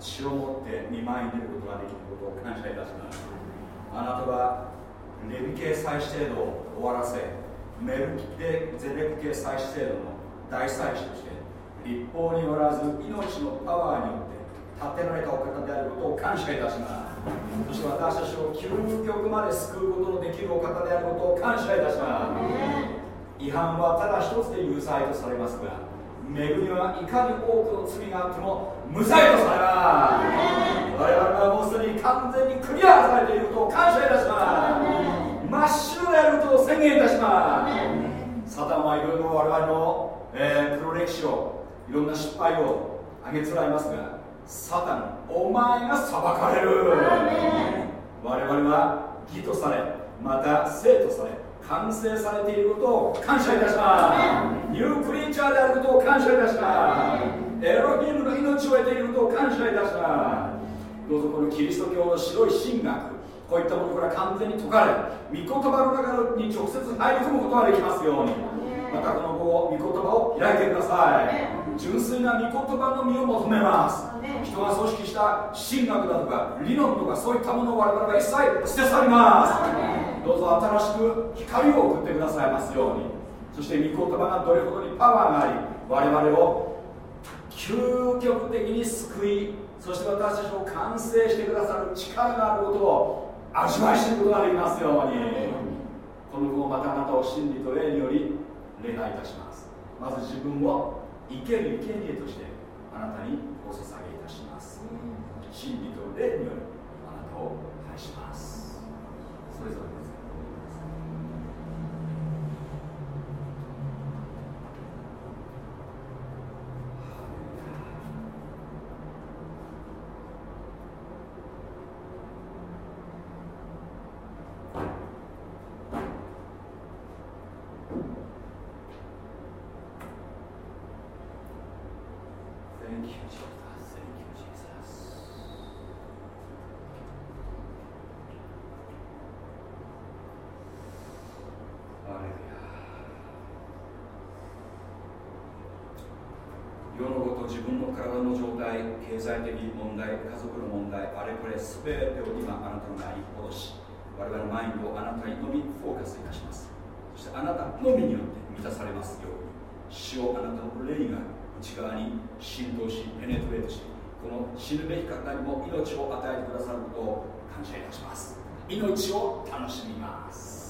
血を持って見舞いに出ることができることを感謝いたしますあなたはレビ系再制度を終わらせメルキデゼレク系再制度の大祭司として立法によらず命のパワーによって立てられたお方であることを感謝いたしますそして私たちを究極まで救うことのできるお方であることを感謝いたします違反はただ一つで有罪とされますが恵みはいかに多くの罪があっても無罪とされます我々はもうすでに完全にクリアされていることを感謝いたします。真っ白であることを宣言いたします。サタンはいろいろ我々の、えー、黒歴史をいろんな失敗を挙げつらいますがサタンお前が裁かれる。我々は義とされまた生とされ完成されていることを感謝いたします。ニュークリーチャーであることを感謝いたします。エロヒムの命を得ていることを感謝いたします。どうぞこのキリスト教の白い神学こういったものから完全に解かれ御言葉の中に直接入り込むことができますように。またこの後御言葉を開いてください。純粋な御言葉の実を求めます。人が組織した神学だとか理論とかそういったものを我々が一切捨て去ります。どうぞ新しく光を送ってくださいますように。そして御言葉がどれほどにパワーがあり我々を究極的に救いそして私たちを完成してくださる力があることを味わいしていくことができますようにこの後またあなたを真理と霊により礼拝いたします。まず自分を生ける生贄としてあなたにお捧げいたします。真理と霊によりあなたを愛します。それぞれです Thank you, Jesus. Thank you, Jesus. ハレルヤ世のこと自分の体の状態経済的問題家族の問題あれこれ全てを今あなたの前に戻し我々のマインドをあなたにのみフォーカスいたします。そしてあなたのみによって満たされますように主をあなたの霊が内側に浸透しペネトレートしこの死ぬべき方にも命を与えてくださることを感謝いたします。命を楽しみます。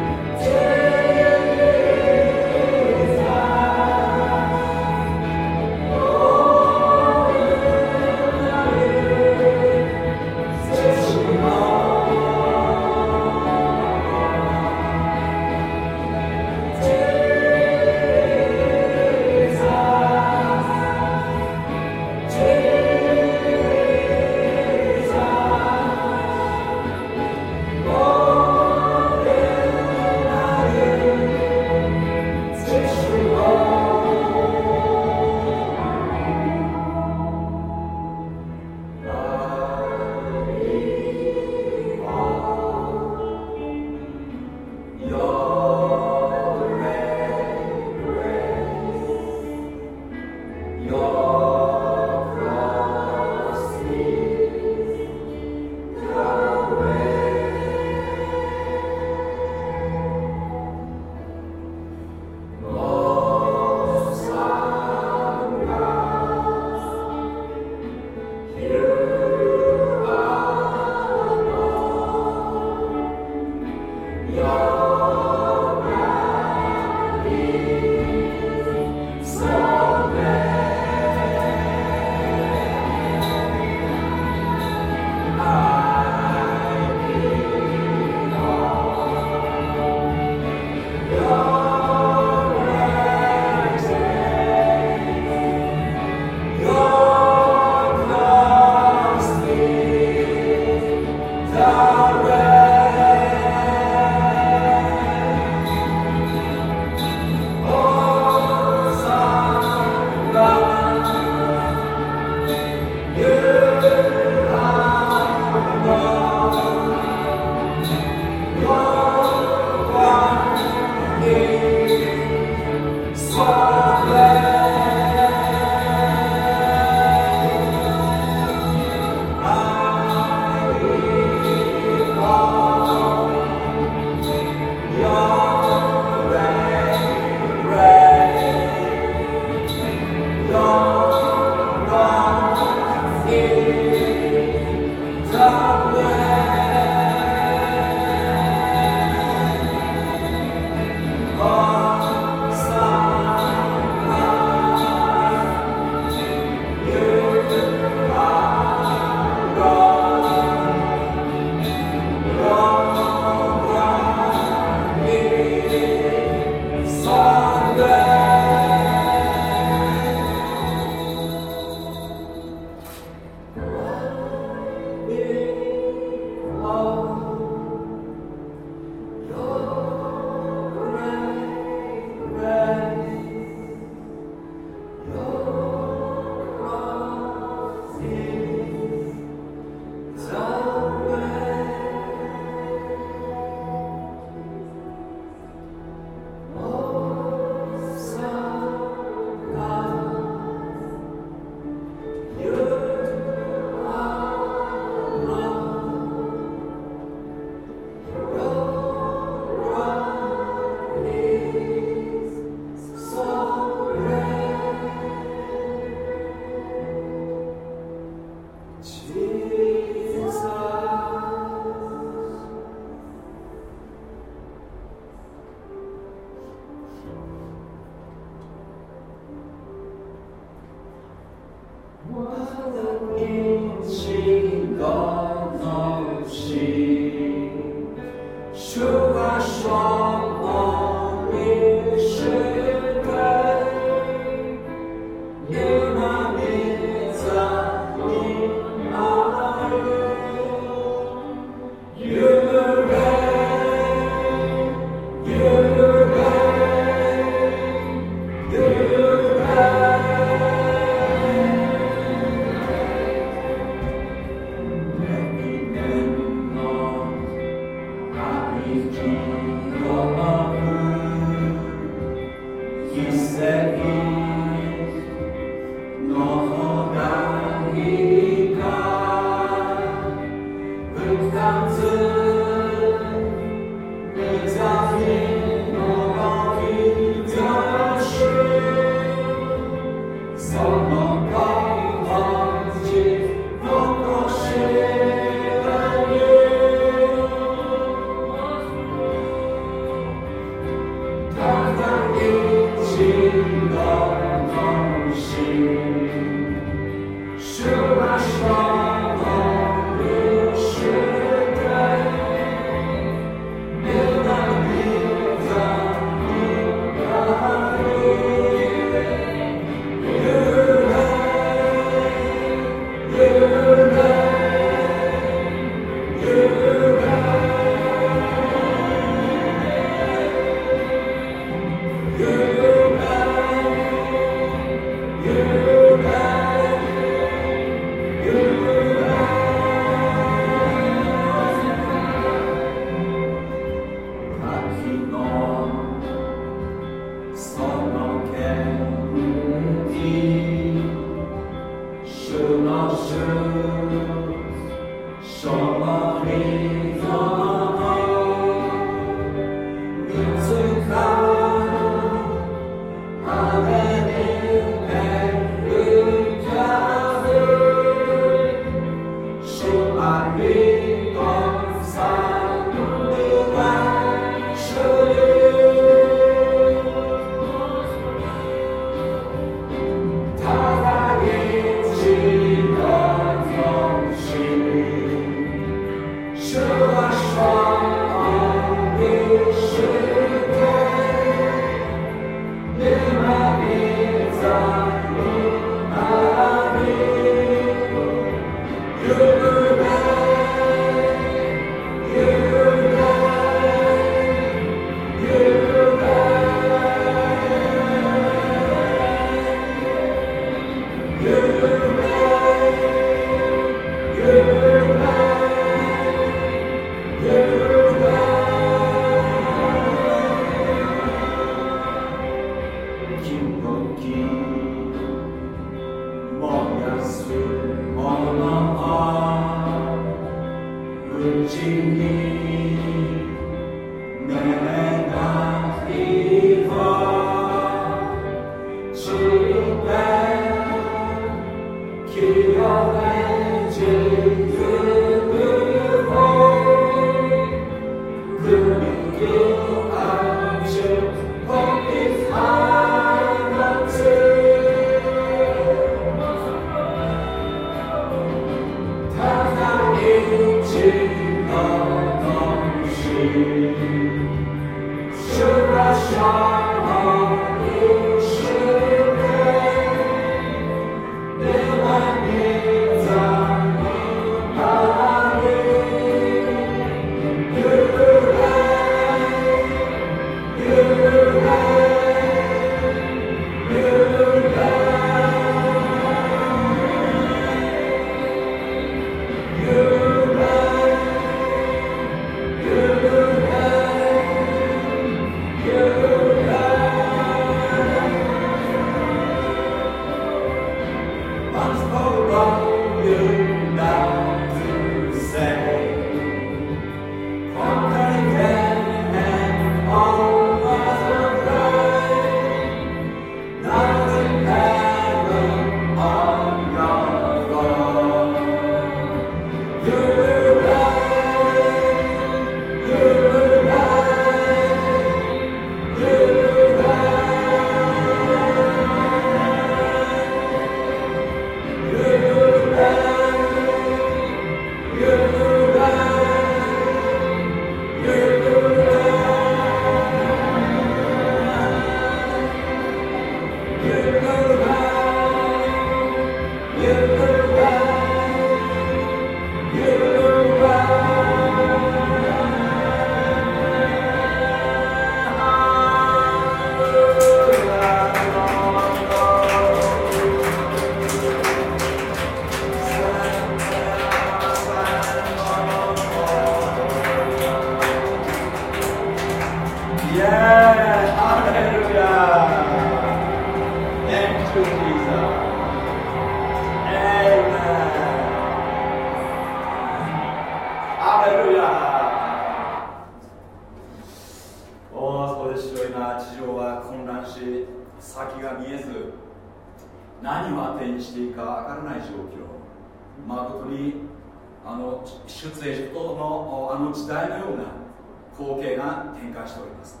しております。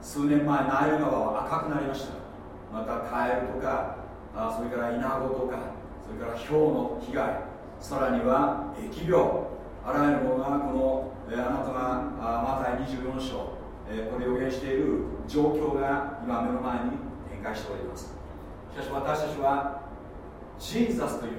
数年前ナイル川は赤くなりました。またカエルとかあそれからイナゴとかそれから氷の被害さらには疫病あらゆるものがこの、えー、あなたがあマタイ24章、えー、これを予言している状況が今目の前に展開しております。しかし私たちはジーザスという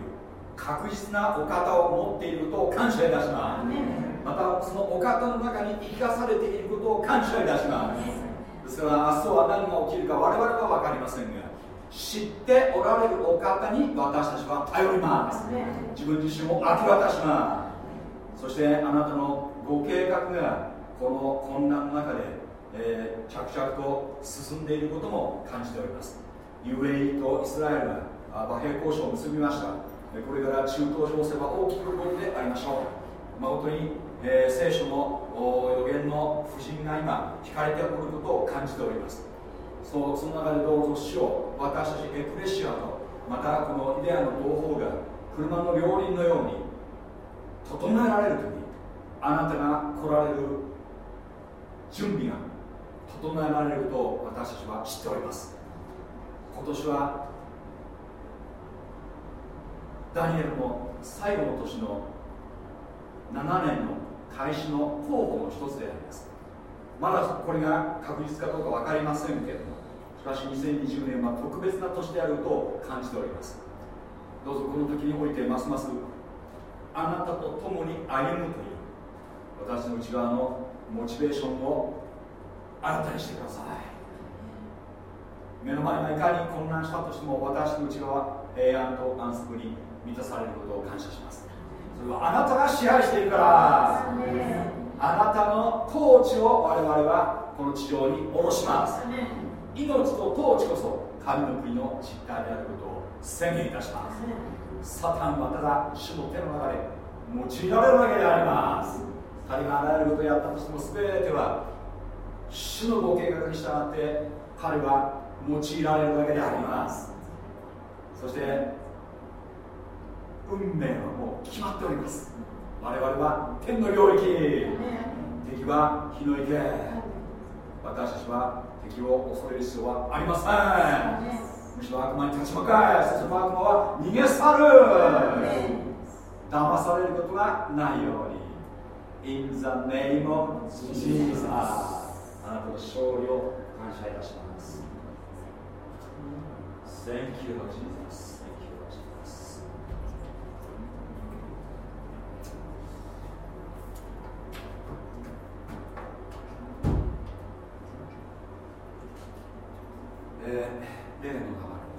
確実なお方を持っていることを感謝いたします。またそのお方の中に生かされていることを感謝いたします。ですから明日は何が起きるか我々は分かりませんが知っておられるお方に私たちは頼ります。自分自身を明け渡します。そしてあなたのご計画がこの混乱の中で、えー、着々と進んでいることも感じております。UAE とイスラエルが和平交渉を結びました。これから中東情勢は大きく動いてありましょう。誠に、えー、聖書の予言の夫人が今聞かれておることを感じております。そうその中でどうぞ死を私たちエクレシアとまたこのイデアの同胞が車の両輪のように整えられる時あなたが来られる準備が整えられると私たちは知っております。今年はダニエルの最後の年の7年の開始の候補の一つであります。まだこれが確実かどうか分かりませんけれどもしかし2020年は特別な年であると感じております。どうぞこの時においてますますあなたと共に歩むという私の内側のモチベーションを新たにしてください。目の前がいかに混乱したとしても私の内側は平安と安息に満たされることを感謝します。あなたが支配しているから。あなたの統治を我々はこの地上に下ろします。命と統治こそ神の国の実態であることを宣言いたします。サタンはただ主の手の中で用いられるわけであります。彼があらゆることをやったとしても全ては主のご計画に従って彼は用いられるわけであります。そして運命はもう決まっております。我々は天の領域。敵は火の池。私たちは敵を恐れる必要はありません。むしろ悪魔に立ち向かいそして悪魔は逃げ去る。騙されることがないように。In the name of Jesus あなたの勝利を感謝いたします。Thank you, Jesus. えー、例の流れ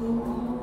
Oh.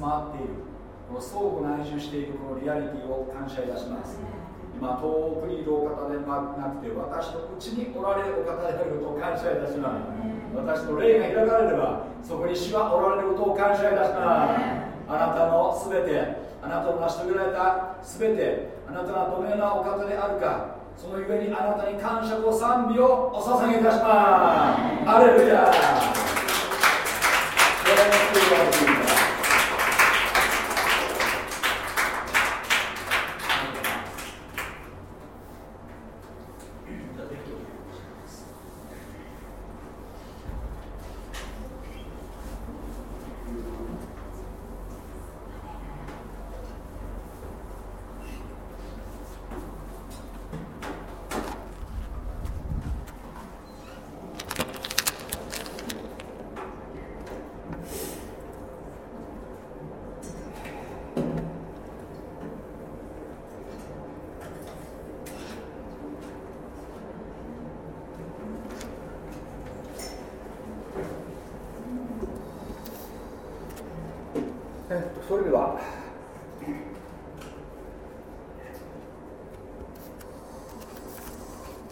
住まっている。この相互内住しているこのリアリティを感謝いたします。今遠くにいるお方ではなくて私のうちにおられるお方であることを感謝いたします。私の霊が開かれればそこに主はおられることを感謝いたします。あなたのすべてあなたの成し遂げられたすべてあなたがどのようなお方であるかそのゆえにあなたに感謝と賛美をお捧げいたします。アレルヤ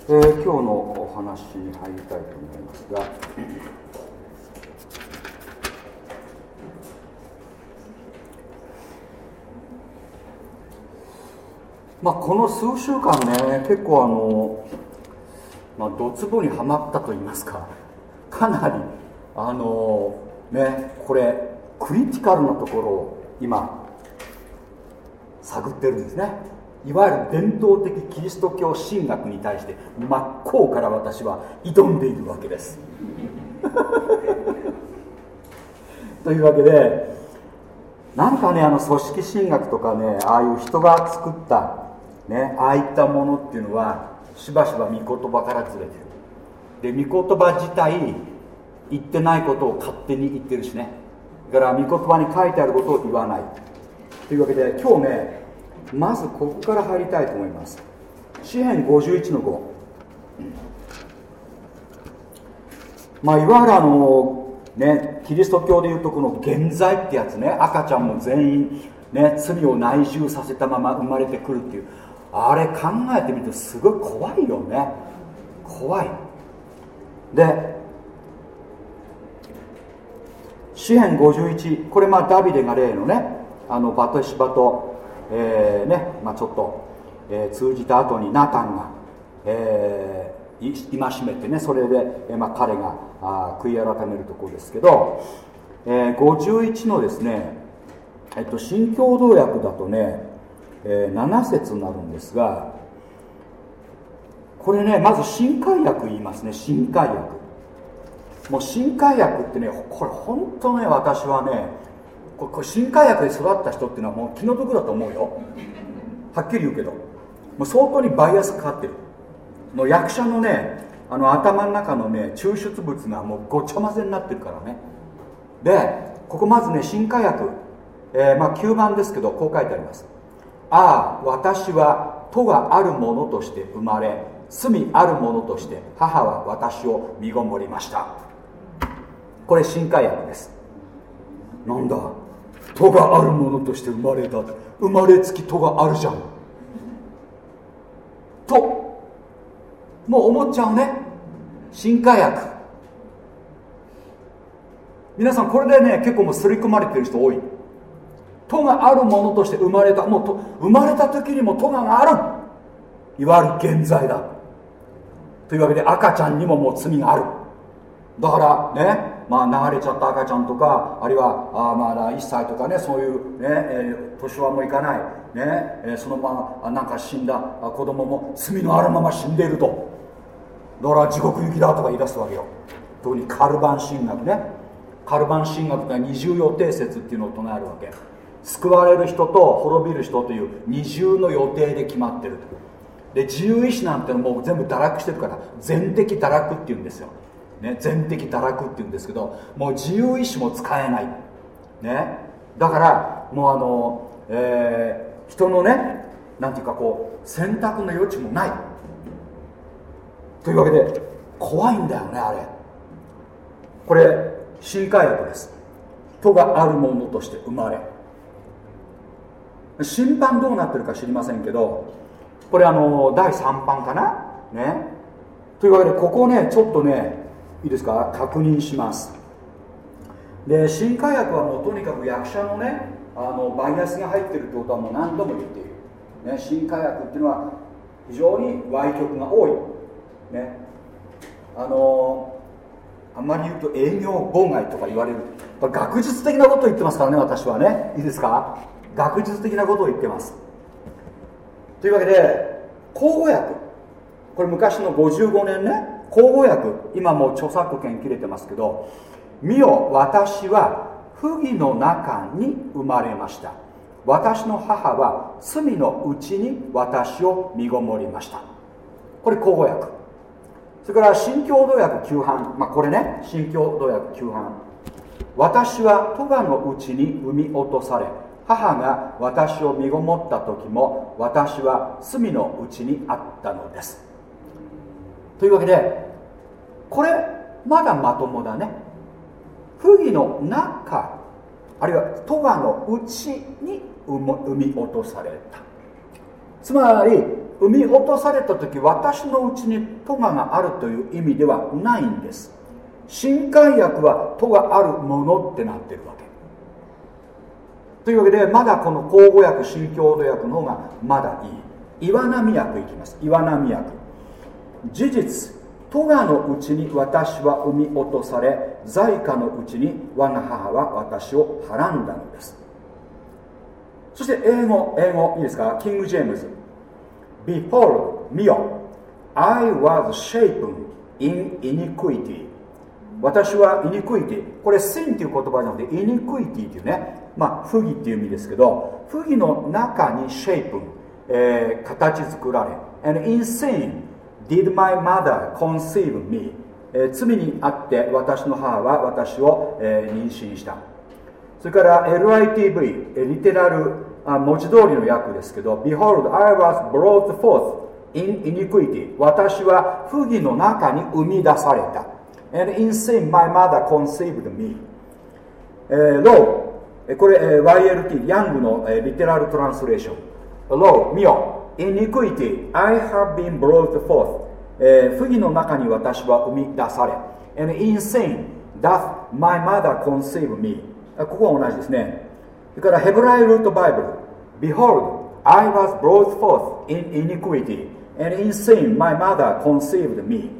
今日のお話に入りたいと思いますが、まあ、この数週間ね、結構あの、まあ、ドツボにはまったと言いますか、かなり、あの、ね、これ、クリティカルなところを今、探ってるんですね。いわゆる伝統的キリスト教神学に対して真っ向から私は挑んでいるわけです というわけでなんかねあの組織神学とかねああいう人が作ったねああいったものっていうのはしばしば御言葉からずれてる。で御言葉自体言ってないことを勝手に言ってるしね。だから御言葉に書いてあることを言わない。というわけで今日ねまずここから入りたいと思います。詩編51の5まあいわゆるあのねキリスト教でいうとこの現在ってやつね赤ちゃんも全員ね罪を内住させたまま生まれてくるっていう。あれ考えてみるとすごい怖いよね。怖い。で詩編51これまあダビデが例のねあのバトシバとえー、ねまあ、ちょっと、えー、通じた後にナタンが、えー、戒めてねそれで、えまあ、彼があ悔い改めるところですけど、えー、51のですね、えっと、新共同訳だとね、えー、7節になるんですがこれねまず新海訳言いますね新海訳もう新海訳ってねこれ本当ね私はねこれ新海薬で育った人っていうのはもう気の毒だと思うよ。はっきり言うけど。もう相当にバイアスかかってる。の役者のねあの頭の中のね抽出物がもうごちゃ混ぜになってるからね。でここまずね新海薬、えー、まあ9番ですけどこう書いてあります。ああ私は戸があるものとして生まれ罪あるものとして母は私を身ごもりました。これ新海薬です。なんだ戸があるものとして生まれた。生まれつき戸があるじゃん。ともう思っちゃうね。新化薬。皆さんこれでね結構もう刷り込まれてる人多い。戸があるものとして生まれたもうと生まれた時にも戸がある。いわゆる現在だ。というわけで赤ちゃんにももう罪がある。だからね、まあ、流れちゃった赤ちゃんとかあるいはあまだ1歳とかねそういうね、えー、年はもういかない、ねえー、そのままなんか死んだ子供も罪のあるまま死んでいると。だから地獄行きだとか言い出すわけよ。特にカルバン神学ね。カルバン神学が二重予定説っていうのを唱えるわけ。救われる人と滅びる人という二重の予定で決まってるで自由意志なんてのもう全部堕落してるから全的堕落っていうんですよ、ね、全的堕落っていうんですけどもう自由意志も使えない、ね、だからもうあの、えー、人のねなんていうかこう選択の余地もない。というわけで怖いんだよねあれ。これ新海薬です。とがあるものとして生まれ審判どうなってるか知りませんけどこれあの第3版かな？ね。というわけでここねちょっとねいいですか？確認します。で新海薬はもうとにかく役者のねあのバイアスが入ってるってことはもう何度も言っている、ね、新海薬っていうのは非常に歪曲が多い。ね。あのあんまり言うと営業妨害とか言われる。学術的なことを言ってますからね私はね。いいですか？学術的なことを言ってます。というわけで口語訳。これ昔の55年ね。口語訳今もう著作権切れてますけど「見よ私は不義の中に生まれました。私の母は罪のうちに私を身ごもりました」これ口語訳。それから新共同訳旧版、まあ、これね。新共同訳旧版。私は戸賀のうちに産み落とされ母が私を身ごもった時も私は罪のうちにあったのです。というわけでこれまだまともだね。不義の中あるいは戸賀のうちに産み落とされた。つまり産み落とされた時私のうちに戸ががあるという意味ではないんです。新海薬は戸があるものってなってるわけ。というわけでまだこの口語訳新郷土訳の方がまだいい。岩波訳いきます。岩波訳。事実戸賀のうちに私は産み落とされ在家のうちに我が母は私をはらんだのです。そして英語英語いいですか？キング・ジェームズ。Behold, 見よ I was shapen in iniquity. 私は iniquity これ sin っていう言葉じゃなくて iniquity っていうね。まあ不義っていう意味ですけど不義の中に shapen、えー、形作られ and in sin did my mother conceive me、えー、罪にあって私の母は私を、えー、妊娠したそれから LITV リテラルあ文字通りの訳ですけど Behold, I was brought forth in iniquity 私は不義の中に生み出された And in sin my mother conceived me、えー、Lo これ、えー、YLT ヤングの、えー、リテラルトランスレーション Lo 見よ iniquity I have been brought forth、えー、不義の中に私は生み出され And in sin doth my mother conceive me ここは同じですねそれからヘブライルートバイブル Behold, I was brought forth in iniquity, and in sin my mother conceived me.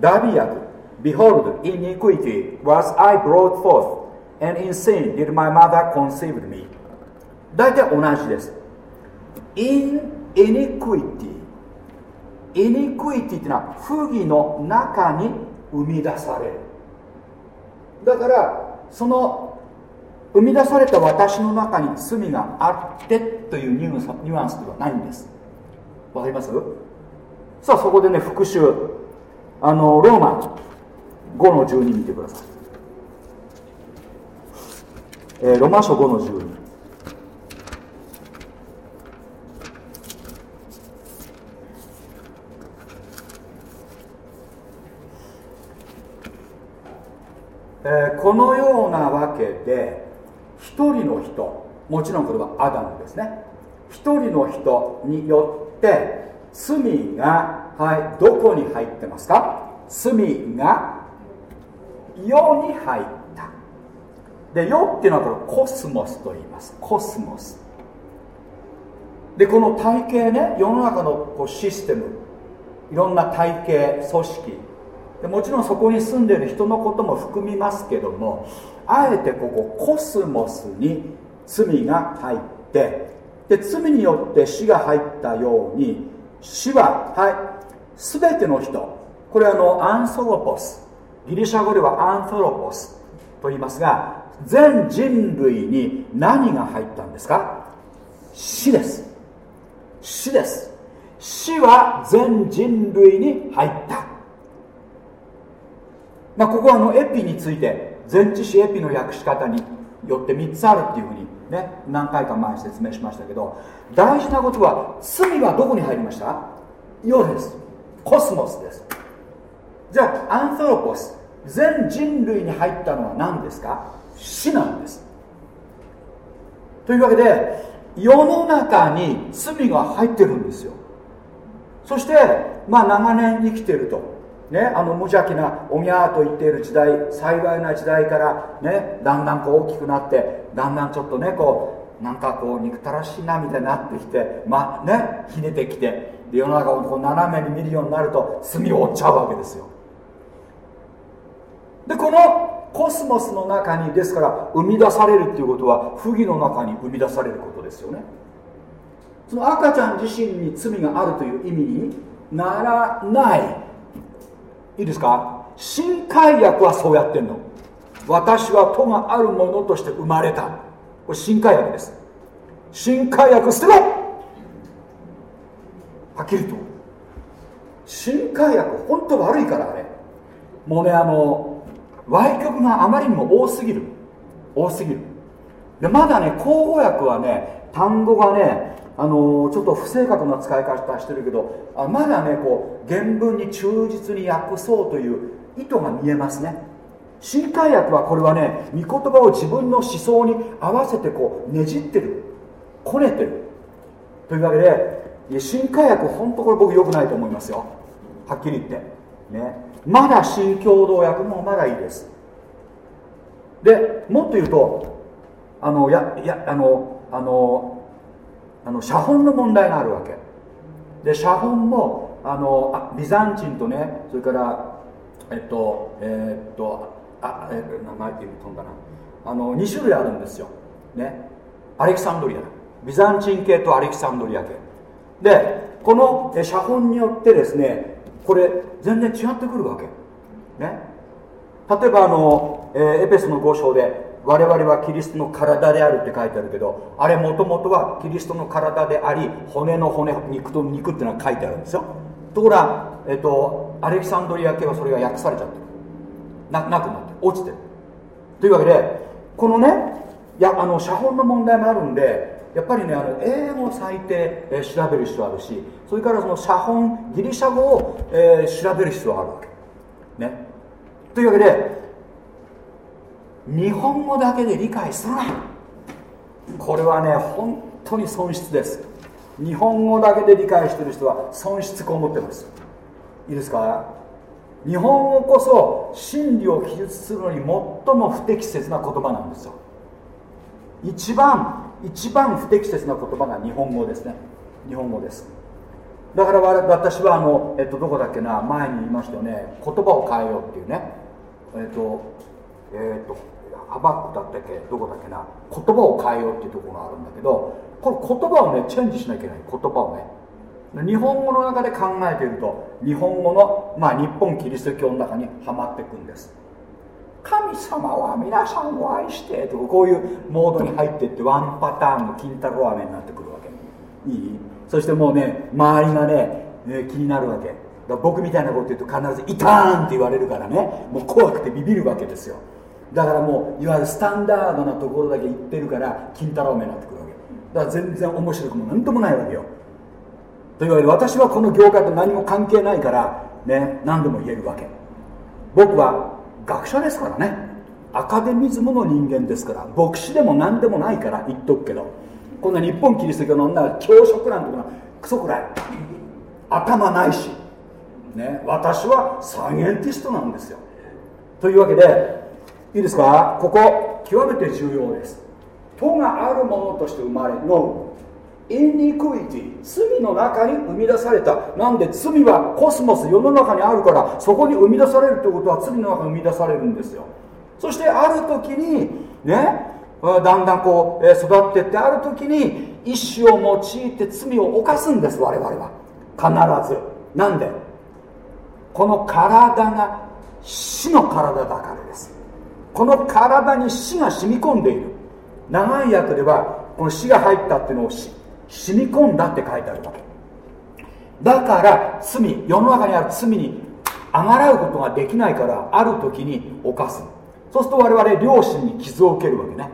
ダビアク Behold, in iniquity was I brought forth, and in sin did my mother conceive me. 大体同じです。in iniquity iniquity っていうのは不義の中に生み出される。だから、その生み出された私の中に罪があってというニュアンスではないんですわかります？さあそこでね復習あのローマ5の12見てください、えー、ロマ書5の12えー、このようなわけで一人の人もちろんこれはアダムですね。一人の人によって罪が、はい、どこに入ってますか？罪が世に入ったで世っていうのはこれコスモスと言います。コスモス。でこの体系ね世の中のこうシステム。いろんな体系組織。でもちろんそこに住んでいる人のことも含みますけどもあえてここコスモスに罪が入ってで罪によって死が入ったように死ははい全ての人。これあのアンソロポス。ギリシャ語ではアンソロポスと言いますが全人類に何が入ったんですか？死です。死です。死は全人類に入った。まあここはあのエピについて全知識エピの訳し方によって3つあるっていうふうにね何回か前に説明しましたけど大事なことは罪はどこに入りました？世です。コスモスです。じゃあアンソロポス全人類に入ったのは何ですか？死なんです。というわけで世の中に罪が入ってるんですよ。そしてまあ長年生きてると。ね、あの無邪気なおぎゃーと言っている時代幸いな時代からねだんだんこう大きくなってだんだんちょっとねこうなんかこう憎たらしいなみたいになってきてまあねひねてきてで世の中をこう斜めに見るようになると罪を負っちゃうわけですよ。でこのコスモスの中にですから生み出されるっていうことは不義の中に生み出されることですよね。その赤ちゃん自身に罪があるという意味にならない。いいですか？新海薬はそうやってんの。私は戸があるものとして生まれた。これ新海薬です。新海薬捨てろ！はっきりと。新海薬本当悪いからあれ。もうねあの歪曲があまりにも多すぎる。多すぎる。でまだね口語訳はね単語がねあのちょっと不正確な使い方してるけどあまだねこう原文に忠実に訳そうという意図が見えますね。新海訳はこれはね御言葉を自分の思想に合わせてこうねじってる。こねてる。というわけで新海訳本当これ僕良くないと思いますよ。はっきり言って。ね。まだ新共同訳もまだいいです。でもっと言うとあのややあのあのあの写本の問題があるわけ。で写本もあのあビザンチンとねそれからえっとえー、っとあえ名前って言うとんだな。あの2種類あるんですよ。ね。アレキサンドリア。ビザンチン系とアレキサンドリア系。でこの写本によってですねこれ全然違ってくるわけ。ね。例えばあの、えー、エペスの5章で我々はキリストの体であるって書いてあるけどあれもともとはキリストの体であり骨の骨肉と肉っていうのは書いてあるんですよ。ところが、えっと、アレキサンドリア系はそれが訳されちゃってる。ななくなって落ちてる。というわけでこのねいやあの写本の問題もあるんでやっぱりねあの英語最低、えー、調べる必要あるしそれからその写本ギリシャ語を、えー、調べる必要あるわけ。ね。というわけで日本語だけで理解するな。これはね本当に損失です。日本語だけで理解してる人は損失こもってます。いいですか？日本語こそ真理を記述するのに最も不適切な言葉なんですよ。一番一番不適切な言葉が日本語ですね。日本語です。だから私はあの、えっと、どこだっけな前に言いましたよね。言葉を変えようっていうね。えっとえっとハバックだったっけどこだっけな。言葉を変えようっていうところがあるんだけどこの言葉をねチェンジしなきゃいけない。言葉をね。日本語の中で考えていると日本語の、まあ、日本キリスト教の中にはまっていくんです。神様は皆さんを愛してとこういうモードに入っていってワンパターンの金太郎飴になってくるわけ。いい？そしてもうね周りがねね気になるわけ。だ僕みたいなこと言うと必ず「いたーん!」って言われるからね。もう怖くてビビるわけですよ。だからもういわゆるスタンダードなところだけ言ってるから金太郎目になってくるわけ。だから全然面白くも何ともないわけよ。というわけで私はこの業界と何も関係ないからね何でも言えるわけ。僕は学者ですからね。アカデミズムの人間ですから。牧師でも何でもないから言っとくけど。こんな日本キリスト教の女は教職なんてのはクソくらい。頭ないし。ね。私はサイエンティストなんですよ。というわけでいいですか？ここ極めて重要です「と」があるものとして生まれのイニクイティ罪の中に生み出された。なんで罪はコスモス世の中にあるからそこに生み出されるということは罪の中に生み出されるんですよ。そしてある時にねだんだんこう育ってってある時に意志を用いて罪を犯すんです我々は。必ず。なんで？この体が死の体だからです。この体に死が染み込んでいる。長い訳ではこの死が入ったっていうのを染み込んだって書いてあるわけ。だから罪世の中にある罪にあがらうことができないからある時に犯す。そうすると我々両親に傷を受けるわけね。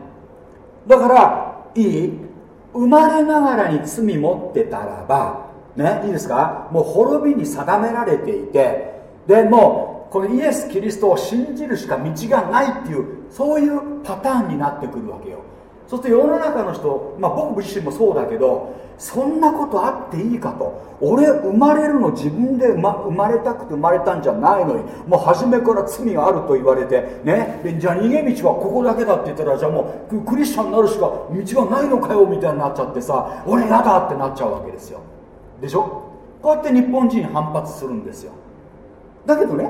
だからいい。生まれながらに罪持ってたらばねいいですか？もう滅びに定められていてでもうこのイエス・キリストを信じるしか道がないっていうそういうパターンになってくるわけよ。そうすると世の中の人、まあ、僕自身もそうだけどそんなことあっていいかと。俺生まれるの自分で、ま、生まれたくて生まれたんじゃないのにもう初めから罪があると言われてねじゃあ逃げ道はここだけだって言ったらじゃあもうクリスチャンになるしか道がないのかよみたいになっちゃってさ俺やだってなっちゃうわけですよ。でしょ？こうやって日本人反発するんですよ。だけどね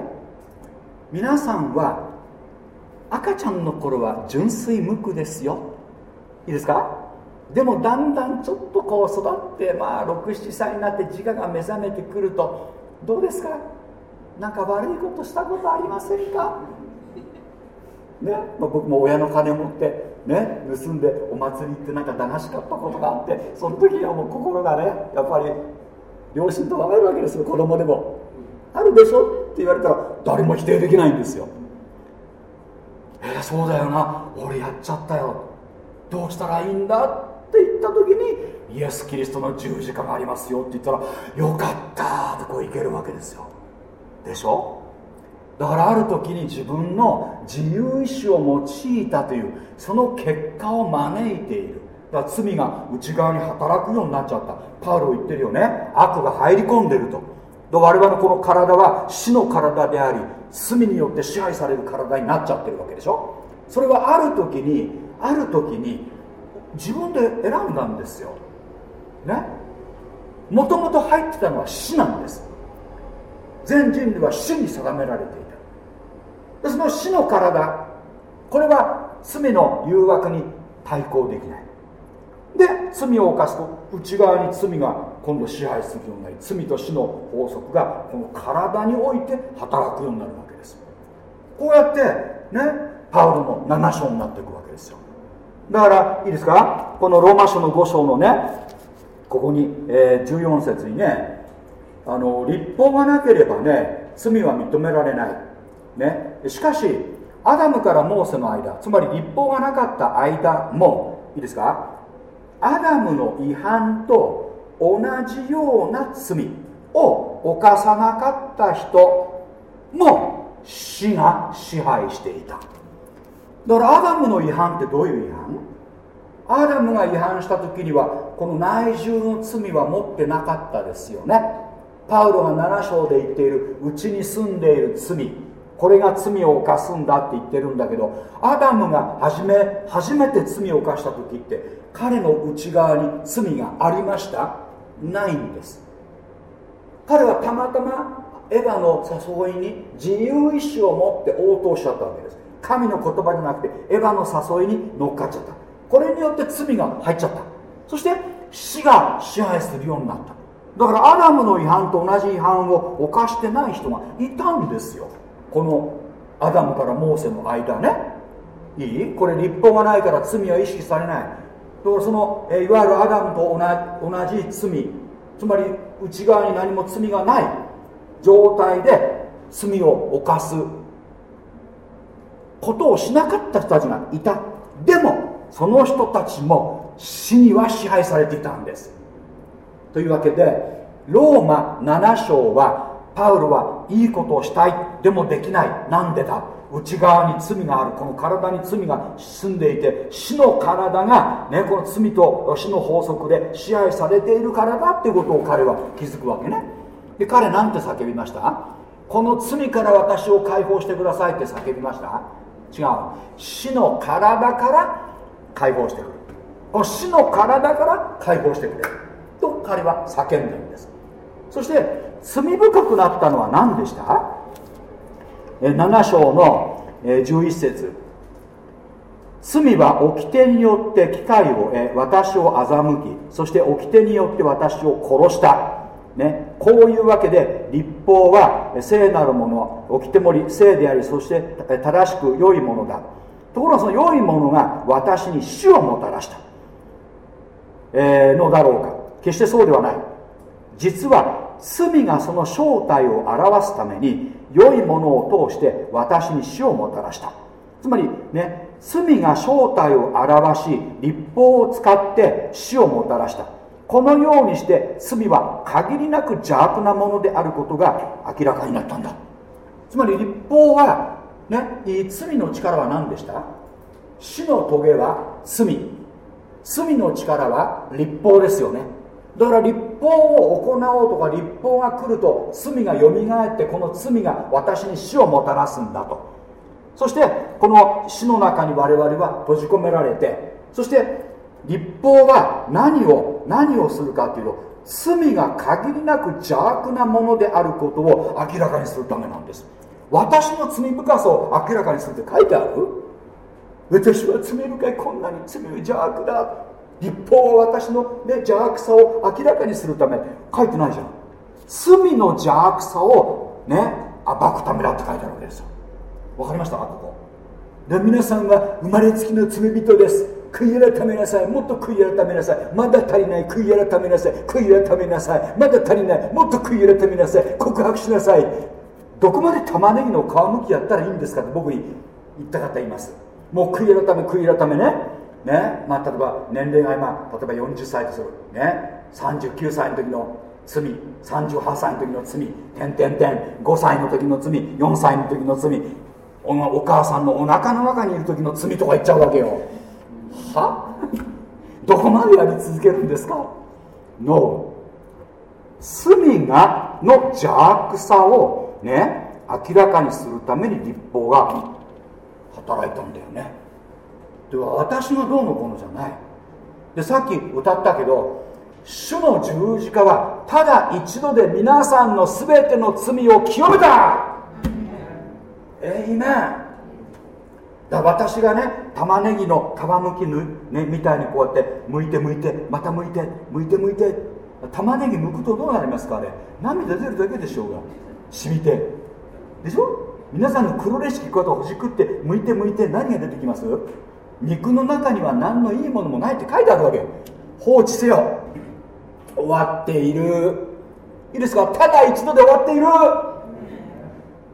皆さんは赤ちゃんの頃は純粋無垢ですよ。いいですか？でもだんだんちょっとこう育ってまあ67歳になって自我が目覚めてくるとどうですか？なんか悪いことしたことありませんか？ね、まあ、僕も親の金持ってね盗んでお祭り行ってなんか駄菓子買ったことがあってその時はもう心がねやっぱり両親と分かるわけですよ子供でも。あるでしょ？って言われたら誰も否定できないんですよえー、そうだよな。俺やっちゃったよ。どうしたらいいんだって言った時にイエス・キリストの十字架がありますよって言ったらよかったってこういけるわけですよ。でしょ？だからある時に自分の自由意志を用いたというその結果を招いている。だから罪が内側に働くようになっちゃった。パウロ言ってるよね。悪が入り込んでると。我々のこの体は死の体であり罪によって支配される体になっちゃってるわけでしょ？それはある時にある時に自分で選んだんですよ。ね？もともと入ってたのは死なんです。全人類は死に定められていた。でその死の体これは罪の誘惑に対抗できない。で罪を犯すと内側に罪が今度支配するようになり罪と死の法則がこの体において働くようになるわけです。こうやってねパウロの7章になっていくわけですよ。だからいいですか？このローマ書の5章のねここに、えー、14節にねあの立法がなければね罪は認められない、ね、しかしアダムからモーセの間つまり律法がなかった間もいいですか？アダムの違反と同じような罪を犯さなかった人も死が支配していた。だからアダムの違反ってどういう違反？アダムが違反した時にはこの内住の罪は持ってなかったですよね。パウロが7章で言っているうちに住んでいる罪。これが罪を犯すんだって言ってるんだけどアダムが初め初めて罪を犯した時って彼の内側に罪がありました？ないんです。彼はたまたまエヴァの誘いに自由意志を持って応答しちゃったわけです。神の言葉じゃなくてエヴァの誘いに乗っかっちゃった。これによって罪が入っちゃった。そして死が支配するようになった。だからアダムの違反と同じ違反を犯してない人がいたんですよ。このアダムからモーセの間ね。いい？これ立法がないから罪は意識されない。だからそのいわゆるアダムと同じ罪。つまり内側に何も罪がない状態で罪を犯すことをしなかった人たちがいた。でもその人たちも死には支配されていたんです。というわけでローマ7章はパウロはいいことをしたいでもできない。なんでだ？内側に罪がある。この体に罪が住んでいて死の体が、ね、この罪と死の法則で支配されているからだっていうことを彼は気づくわけね。で彼なんて叫びました？この罪から私を解放してくださいって叫びました？違う。死の体から解放してくるこの死の体から解放してくれ。と彼は叫んでるんです。そして罪深くなったのは何でした？7章の11節。罪は掟によって機会を得私を欺きそして掟によって私を殺した。ね、こういうわけで立法は聖なるもの掟もり聖でありそして正しく良いものだ。ところがその良いものが私に死をもたらした、えー、のだろうか。決してそうではない。実は罪がその正体を表すために良いものを通して私に死をもたらした。つまりね罪が正体を表し立法を使って死をもたらした。このようにして罪は限りなく邪悪なものであることが明らかになったんだ。つまり立法はね罪の力は何でした？死の棘は罪。罪の力は立法ですよね。だから立法を行おうとか立法が来ると罪がよみがえってこの罪が私に死をもたらすんだと。そしてこの死の中に我々は閉じ込められてそして立法は何を何をするかというと罪が限りなく邪悪なものであることを明らかにするためなんです。私の罪深さを明らかにするって書いてある？私は罪深いこんなに罪邪悪だ。立法は私の、ね、邪悪さを明らかにするため。書いてないじゃん。罪の邪悪さをね暴くためだって書いてあるわけですよ。わかりました？かここ。で皆さんは生まれつきの罪人です。悔い改めなさい。もっと悔い改めなさい。まだ足りない。悔い改めなさい。悔い改めなさい。まだ足りない。もっと悔い改めなさい。告白しなさい。どこまで玉ねぎの皮むきやったらいいんですかって僕に言った方います。もう悔い改め悔い改めね。ね。まあ、例えば年齢が今例えば40歳とする。ね。39歳の時の罪。38歳の時の罪。点点点。5歳の時の罪。4歳の時の罪。お母さんのお腹の中にいる時の罪とか言っちゃうわけよ。は？どこまでやり続けるんですか ?No. 罪がの邪悪さをね明らかにするために立法が働いたんだよね。では私がどうのこうのじゃない。でさっき歌ったけど主の十字架はただ一度で皆さんの全ての罪を清めた。えいめだ私がね玉ねぎの皮むきぬ、ね、みたいにこうやって剥いて剥いてまた剥いて剥いて剥いて玉ねぎ剥くとどうなりますかあれ。涙出るだけでしょうが。染みて。でしょ？皆さんの黒レシピこうやってほじくって剥いて剥いて何が出てきます？肉の中には何のいいものもないって書いてあるわけ。放置せよ。終わっている。いいですか？ただ一度で終わっている。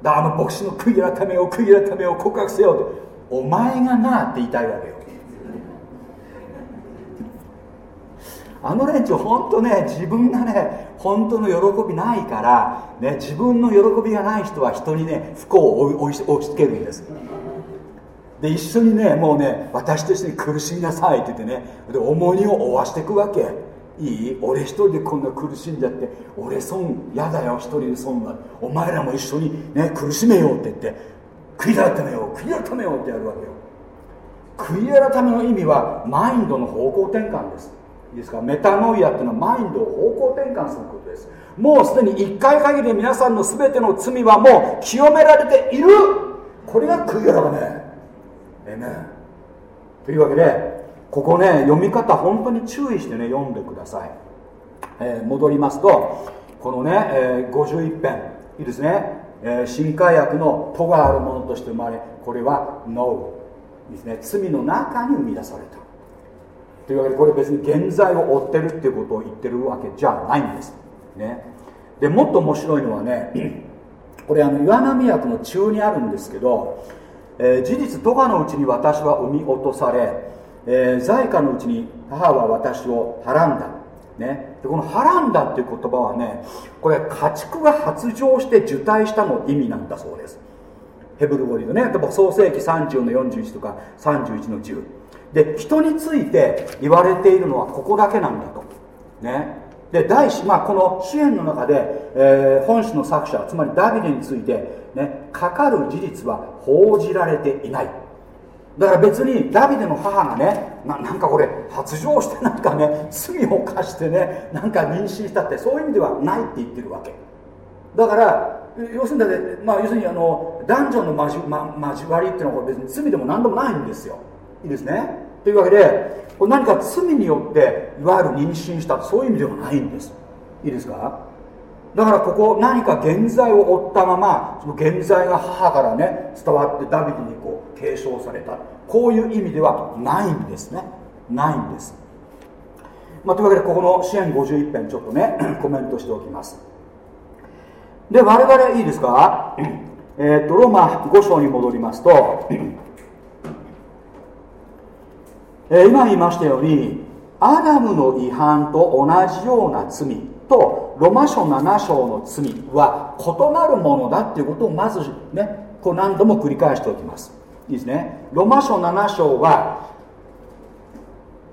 だあの牧師の悔い改めを悔い改めを告白せよって。お前がなって言いたいわけよ。あの連中本当ね自分がね本当の喜びないから、ね、自分の喜びがない人は人にね不幸を押し付けるんです。で一緒にねもうね私と一緒に苦しみなさいって言ってねで重荷を負わしていくわけ。いい？俺一人でこんな苦しんじゃって俺損嫌だよ一人で損だお前らも一緒にね苦しめようって言って。悔い改めよう悔い改めようってやるわけよ。悔い改めの意味はマインドの方向転換です。いいですか？メタノイアっていうのはマインドを方向転換することです。もうすでに1回限り皆さんの全ての罪はもう清められている。これが悔い改め。えめというわけでここね読み方本当に注意してね読んでください、えー、戻りますとこのね、えー、51編。いいですね、えー、新海薬の「とがあるものとして生まれこれは No ですね。罪の中に生み出された。というわけでこれ別に現在を追ってるっていうことを言ってるわけじゃないんです。ね。でもっと面白いのはね これあの岩波薬の中にあるんですけど、えー、事実トガのうちに私は生み落とされえー、在家のうちに母は私をはらんだ、ね、でこの「はらんだ」っていう言葉はねこれ家畜が発情して受胎したの意味なんだそうです。ヘブル語で言うとね例えば創世紀30の41とか31の10で人について言われているのはここだけなんだと。ね。で第まあ、この支援の中で、えー、本誌の作者つまりダビデについて、ね、かかる事実は報じられていない。だから別にダビデの母がねななんかこれ発情してなんかね罪を犯してねなんか妊娠したってそういう意味ではないって言ってるわけ。だから要するにだ、まあ、要するにあの男女の交,、ま、交わりっていうのは別に罪でも何でもないんですよ。いいですね。というわけでこれ何か罪によっていわゆる妊娠したそういう意味ではないんです。いいですか？だからここ何か現在を追ったままその現在が母からね伝わってダビデに継承された。こういう意味ではないんですね。ないんです、まあ、というわけでここの支援51編ちょっとね コメントしておきます。で我々いいですか？えー、っとローマ5章に戻りますと、えー、今言いましたようにアダムの違反と同じような罪とロマ書7章の罪は異なるものだっていうことをまずねこう何度も繰り返しておきます。いいですね。ロマ書7章は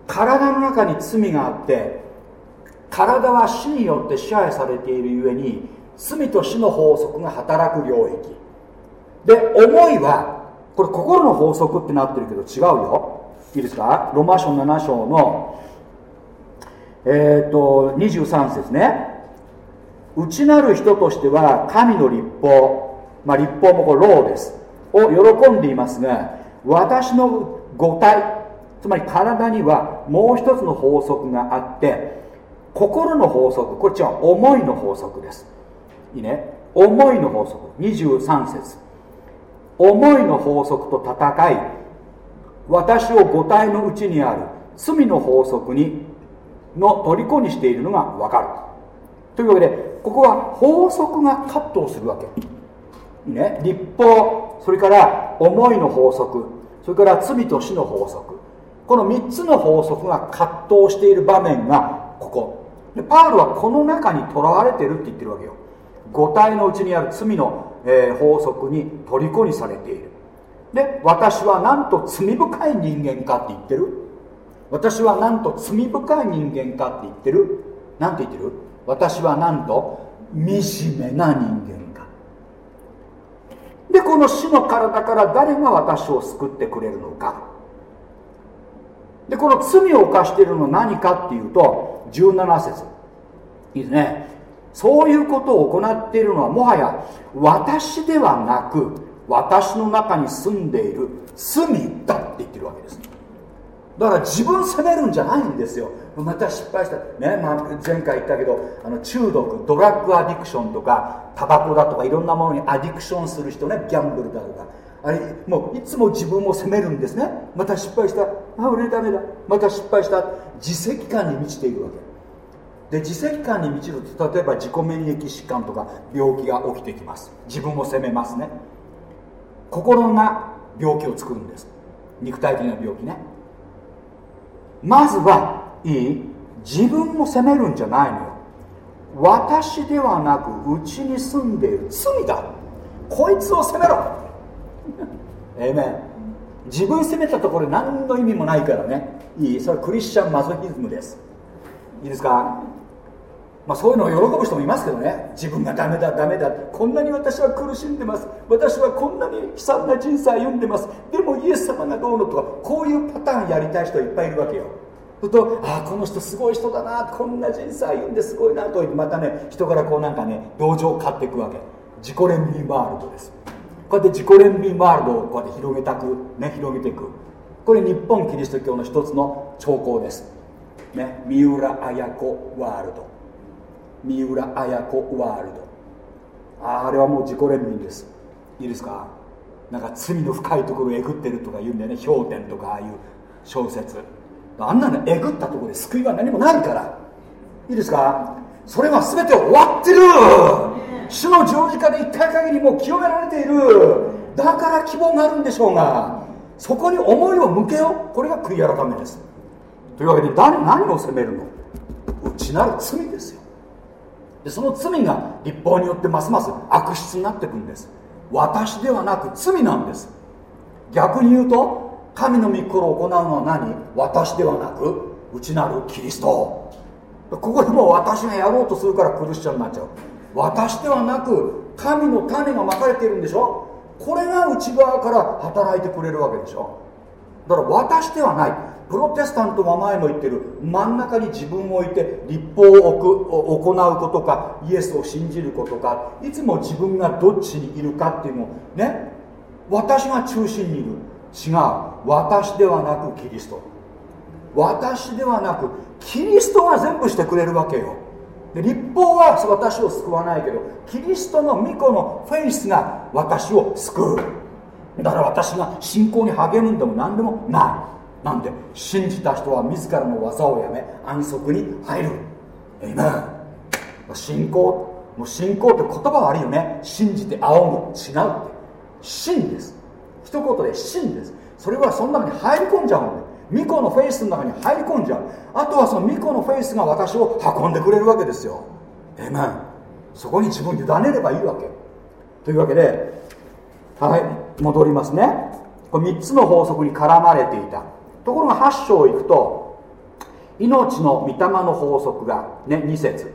体の中に罪があって体は死によって支配されているゆえに罪と死の法則が働く領域。で思いはこれ心の法則ってなってるけど違うよ。いいですか？ロマ書7章のえっ、ー、と23節ね。内なる人としては神の立法、まあ、立法もこれローです。を喜んでいますが私の五体つまり体にはもう一つの法則があって心の法則こっちは思いの法則です。いいね。思いの法則。23節。思いの法則と戦い私を五体のうちにある罪の法則にの虜にしているのが分かる。というわけでここは法則が葛藤するわけ。ね立法それから思いの法則それから罪と死の法則。この3つの法則が葛藤している場面がここ。でパウルはこの中にとらわれてるって言ってるわけよ。五体のうちにある罪の、えー、法則に虜にされている。で私はなんと罪深い人間かって言ってる？私はなんと罪深い人間かって言ってる？なんて言ってる？私はなんと惨めな人間。でこの死の体から誰が私を救ってくれるのか。でこの罪を犯しているのは何かっていうと17節。いいですね。そういうことを行っているのはもはや私ではなく私の中に住んでいる罪だって言ってるわけです。だから自分責めるんじゃないんですよ。また失敗した。ね、まあ、前回言ったけどあの中毒ドラッグアディクションとかタバコだとかいろんなものにアディクションする人ねギャンブルだとか。あれもういつも自分を責めるんですね。また失敗した。あ俺ダメだまた失敗した。自責感に満ちているわけ。で自責感に満ちると例えば自己免疫疾患とか病気が起きてきます。自分を責めますね。心が病気を作るんです。肉体的な病気ね。まずはいい。自分を責めるんじゃないのよ。私ではなくうちに住んでいる罪だ。こいつを責めろ。ええね自分責めたところ何の意味もないからね。いい。それはクリスチャンマゾヒズムです。いいですか？まあ、そういうのを喜ぶ人もいますけどね。自分がダメだダメだ。こんなに私は苦しんでます。私はこんなに悲惨な人生を歩んでます。でもイエス様がどうのとかこういうパターンやりたい人いっぱいいるわけよ。するとああこの人すごい人だな。こんな人生を歩んですごいなと言ってまたね人からこうなんかね同情を買っていくわけ。自己憐憫ワールドです。こうやって自己憐憫ワールドをこうやって広げたくね広げていく。これ日本キリスト教の一つの兆候です。ね三浦綾子ワールド。三浦綾子ワールド。あれはもう自己憐憫です。いいですか？なんか罪の深いところをえぐってるとか言うんだよね。氷点とかああいう小説。あんなのえぐったところで救いは何もないから。いいですか？それは全て終わってる。主の十字架で一回限りもう清められている。だから希望があるんでしょうが。そこに思いを向けよう。これが悔い改めです。というわけで誰何を責めるの？内なる罪ですよ。でその罪が立法によってますます悪質になっていくんです。私ではなく罪なんです。逆に言うと神の御心を行うのは何？私ではなく内なるキリスト。ここでも私がやろうとするからクリスチャンになっちゃう。私ではなく神の種がまかれているんでしょ？これが内側から働いてくれるわけでしょ？だから私ではない。プロテスタントは前も言ってる。真ん中に自分を置いて立法を行うことかイエスを信じることかいつも自分がどっちにいるかっていうのをね私が中心にいる。違う。私ではなくキリスト。私ではなくキリストが全部してくれるわけよ。で立法は私を救わないけどキリストの御子のフェイスが私を救う。だから私が信仰に励むんでも何でもない。なんで信じた人は自らの技をやめ安息に入る。えいめ信仰もう信仰って言葉悪いよね。信じて仰ぐ。違うって。真です。一言で真です。それはその中に入り込んじゃうんだ巫女のフェイスの中に入り込んじゃう。あとはその巫女のフェイスが私を運んでくれるわけですよ。えめそこに自分委ねればいいわけ。というわけではい。戻りますね。これ3つの法則に絡まれていた。ところが8章行くと命の御霊の法則が、ね、2節。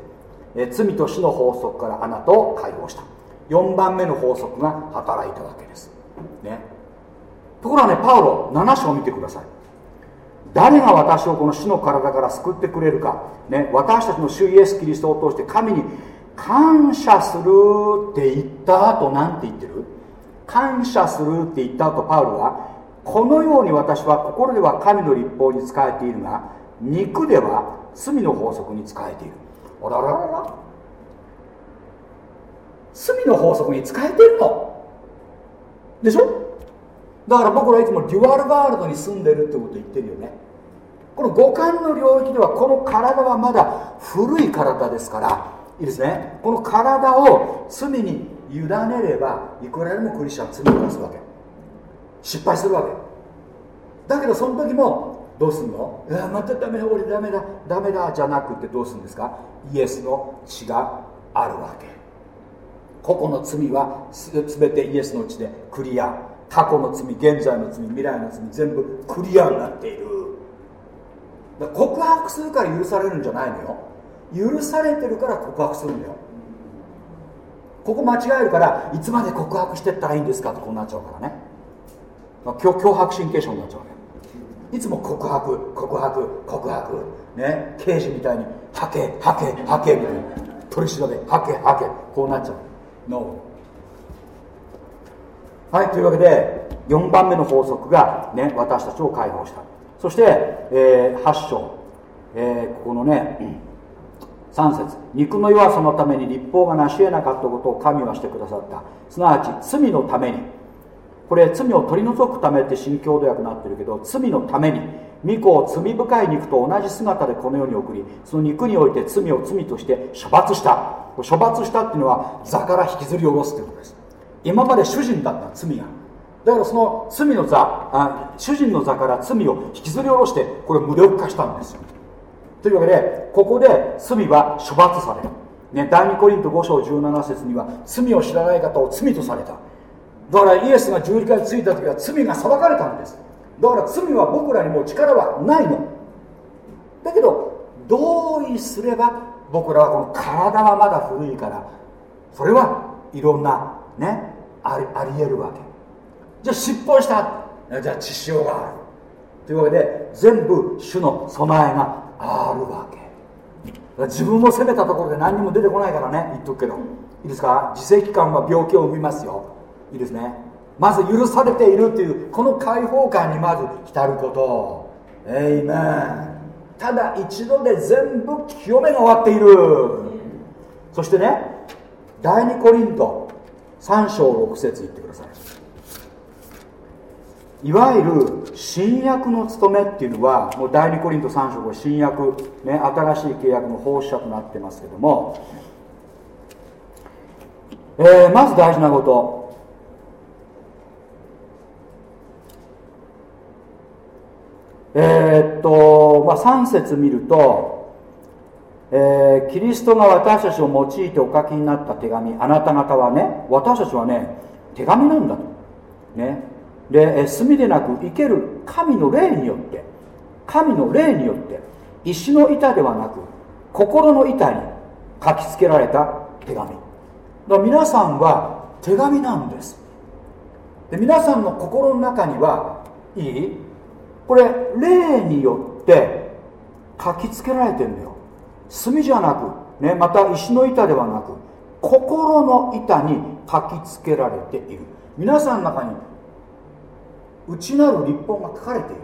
え罪と死の法則からあなたを解放した。4番目の法則が働いたわけです、ね、ところがねパウロ7章を見てください。誰が私をこの死の体から救ってくれるか、ね、私たちの主イエス・キリストを通して神に感謝するって言った後なんて言ってる？感謝するって言った後パウロはこのように私は心では神の立法に仕えているが肉では罪の法則に仕えている。あらららら。罪の法則に仕えているの。でしょ？だから僕らいつもデュアルワールドに住んでるってこと言ってるよね。この五感の領域ではこの体はまだ古い体ですからいいですね。この体を罪に委ねればいくらでもクリスチャン罪を出すわけ。失敗するわけ。だけどその時もどうすんのいやまたダメだ俺ダメだダメだじゃなくてどうするんですか？イエスの血があるわけ。個々の罪は全てイエスの血でクリア。過去の罪現在の罪未来の罪全部クリアになっている。告白するから許されるんじゃないのよ。許されてるから告白するんだよ。ここ間違えるからいつまで告白してったらいいんですか？ってこうなっちゃうからね。脅迫神経症になっちゃうわけ。いつも告白告白告白。ね？刑事みたいに「はけはけはけ」みたいな。取り調べ「はけはけ」こうなっちゃう。No はいというわけで4番目の法則が、ね、私たちを解放した。そして、えー、8章、えー、ここのね、うん、3節肉の弱さのために立法が成し得なかったことを神はしてくださった。すなわち罪のために。これ罪を取り除くためって新共同訳になってるけど罪のために。御子を罪深い肉と同じ姿でこの世に送りその肉において罪を罪として処罰した。処罰したっていうのは座から引きずり下ろすということです。今まで主人だった罪が。だからその罪の座あ主人の座から罪を引きずり下ろしてこれ無力化したんですよ。というわけでここで罪は処罰される、ね、第2コリント5章17節には罪を知らない方を罪とされた。だからイエスが十字架についた時は罪が裁かれたんです。だから罪は僕らにも力はないの。だけど同意すれば僕らはこの体はまだ古いからそれはいろんなねありあり得るわけ。じゃあ失敗した。じゃあ血潮がある。というわけで全部主の備えがあるわけ。自分を責めたところで何にも出てこないからね。言っとくけど。いいですか？自責感は病気を生みますよ。いいですね。まず許されているというこの解放感にまず浸ること。えいめんただ一度で全部清めが終わっている。そしてね第2コリント3章6節言ってください。いわゆる新約の務めっていうのはもう第2コリント3章これ新約、ね、新しい契約の奉仕者となってますけども、えー、まず大事なこと。え、っと、まあ、3節見るとえー、キリストが私たちを用いてお書きになった手紙あなた方はね私たちはね手紙なんだと。ね。で墨でなく生ける神の霊によって神の霊によって石の板ではなく心の板に書きつけられた手紙。だ皆さんは手紙なんです。で皆さんの心の中にはいい？これ霊によって書きつけられてるんだよ。炭じゃなく、ね、また石の板ではなく心の板に書きつけられている。皆さんの中に内なる立法が書かれている。